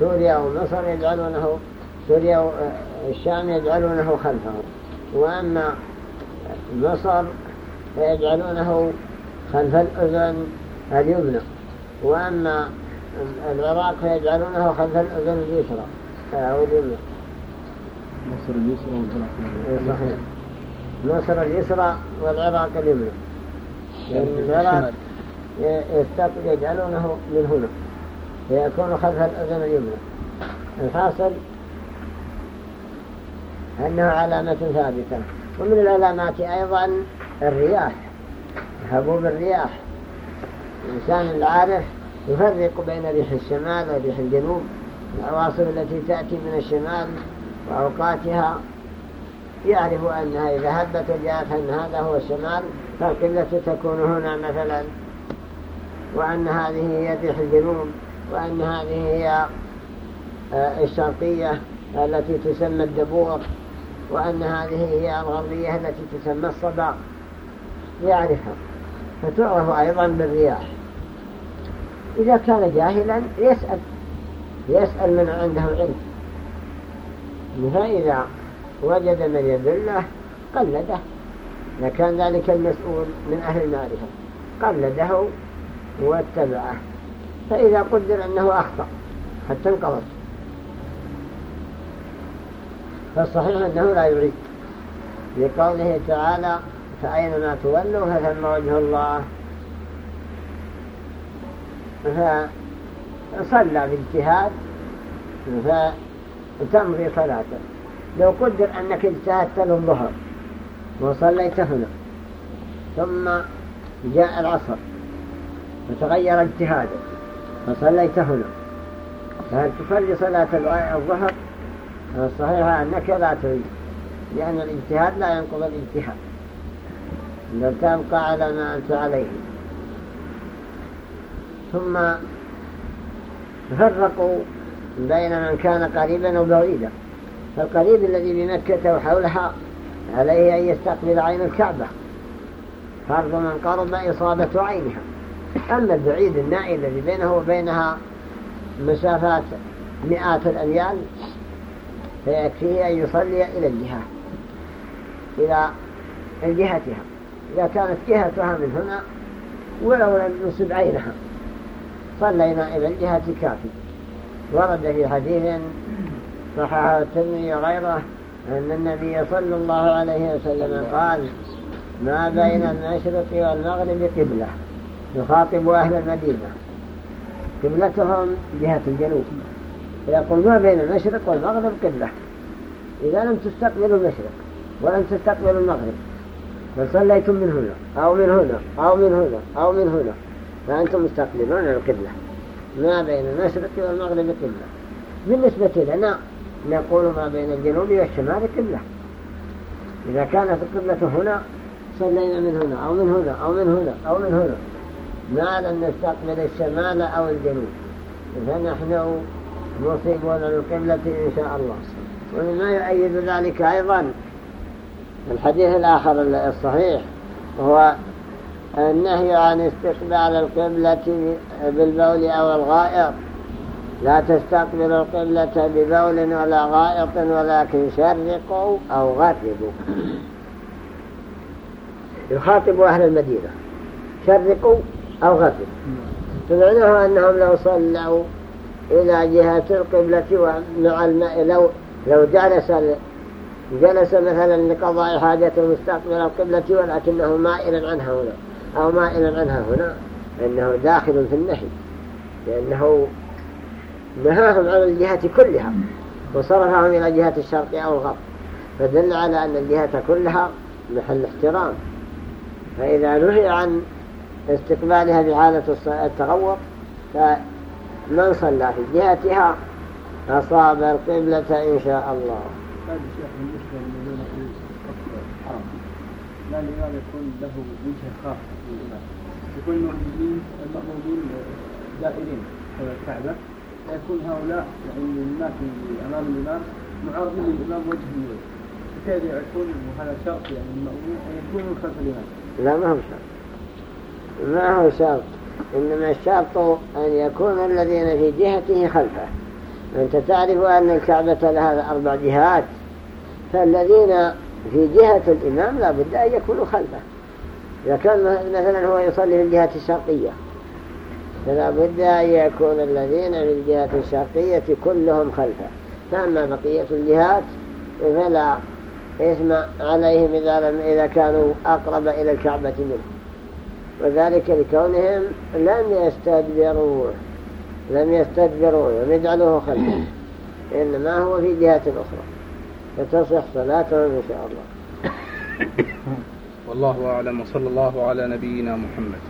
سوريا ومصر يجعلونه سوريا والشام يجعلونه خلفه. وأما مصر فيجعلونه خلف الأذن اليمنى. وأما العراق فيجعلونه خلف الأذن اليسرى. أو اليمنى مصر اليسرى والعراق صحيح. مصر اليسرى والعراق اليمنى العراق يجعلونه من هنا. فيكون خلف الأذن اليمنى. الحاصل أنه علامة ثابتة. ومن العلامات أيضا الرياح. هبوب الرياح. الإنسان العارف يفرق بين ريح الشمال وريح الجنوب العواصف التي تأتي من الشمال وأوقاتها. يعرف أنها إذا هبت وجاءت أن هذا هو الشمال فالقلة تكون هنا مثلا. وأن هذه هي ريح الجنوب وأن هذه هي آه، الشرقية التي تسمى الدبور وأن هذه هي الغربية التي تسمى الصداق يعرفها. فتعرف أيضا بالرياح. إذا كان جاهلا يسأل يسأل من عنده علم. فإذا وجد من يدله قلده. إذا كان ذلك المسؤول من أهل المعرفة قلده واتبعه. فإذا قدر أنه أخطأ حتى انقضت فالصحيح أنه لا يعيد لقوله تعالى فأينما تولوا فثم وجه الله. فصلى باجتهاد فتمضي صلاته. لو قدر أنك اجتهدت للظهر وصليت هنا ثم جاء العصر فتغير اجتهادك فصليت هنا فهل تصلي صلاة الظهر؟ الصحيح أنك لا تريد لأن الاجتهاد لا ينقض الاجتهاد. بل تبقى على ما أنت عليه. ثم فرقوا بين من كان قريبا وبعيدا. فالقريب الذي بمكة وحولها عليه أن يستقبل عين الكعبة. فرض من قرب إصابة عينها. أما البعيد النائي الذي بينه وبينها مسافات مئات الأميال فيكفيه أن يصلي إلى الجهة إلى جهتها. إذا كانت جهتها من هنا ولو لم نسب عينها. صلينا إلى الجهة كافي ورد في حديث صححه الترمذي وغيره أن النبي صلى الله عليه وسلم قال ما بين المشرق والمغرب قبلة. يخاطب أهل المدينة. قبلتهم جهة الجنوب. يقول ما بين المشرق والمغرب قبلة. إذا لم تستقبلوا المشرق ولم تستقبلوا المغرب فصليتم من هنا أو من هنا أو من هنا أو من هنا. فأنتم مستقبلون القبلة. ما بين المشرق والمغرب قبلة. بالنسبة لنا نقول ما بين الجنوب والشمال قبلة. إذا كانت القبلة هنا صلينا من هنا أو من هنا أو من هنا أو من هنا. ما لم نستقبل الشمال أو الجنوب. فنحن مصيبون للقبلة إن شاء الله. ومما يؤيد ذلك أيضا الحديث الآخر الصحيح هو النهي عن استقبال القبلة بالبول أو الغائط. لا تستقبل القبلة ببول ولا غائط ولكن شرقوا أو غربوا. يخاطب أهل المدينة. شرقوا أو غربوا. فمعناه أنهم لو صلوا إلى جهة القبلة ومع الماء لو لو جلس جلس مثلا لقضاء حاجة مستقبل القبلة ولكنه مائلا عنها هنا أو مائلا عنها هنا فإنه داخل في النهي لأنه نهاهم عن الجهة كلها وصرفهم إلى جهة الشرق أو الغرب. فدل على أن الجهة كلها محل احترام. فإذا نهي عن استقبالها بحالة التغوط فمن صلى في جهتها أصاب القبلة إن شاء الله هذا الشيخ بالنسبة للذين في الحرم لا الإمام يكون له وجهة خاصة للإمام يكون المؤمنين دائرين حول الكعبة. فيكون هؤلاء يعني الناس أمام الإمام معارضين للإمام وجه وجه فكيف يكون هذا شرط يعني المأمومين أن يكونوا خلف الإمام؟ لا ما هو شرط. ما هو شرط؟ إنما الشرط أن يكون الذين في جهته خلفه. أنت تعرف أن الكعبة لها أربع جهات. فالذين في جهة الإمام لا بد أن يكونوا خلفه. إذا كان مثلا هو يصلي في الجهة الشرقية فلا بد أن يكون الذين في الجهة الشرقية كلهم خلفه. فأما بقية الجهات فلا إثم عليهم إذا, لم إذا كانوا أقرب إلى الكعبة منه. وذلك لكونهم لم يستدبروه لم يستدبروه لم يجعلوه خلفه. إنما هو في جهة أخرى. فتصح صلاتهم إن شاء الله. والله أعلم وصلى الله على نبينا محمد.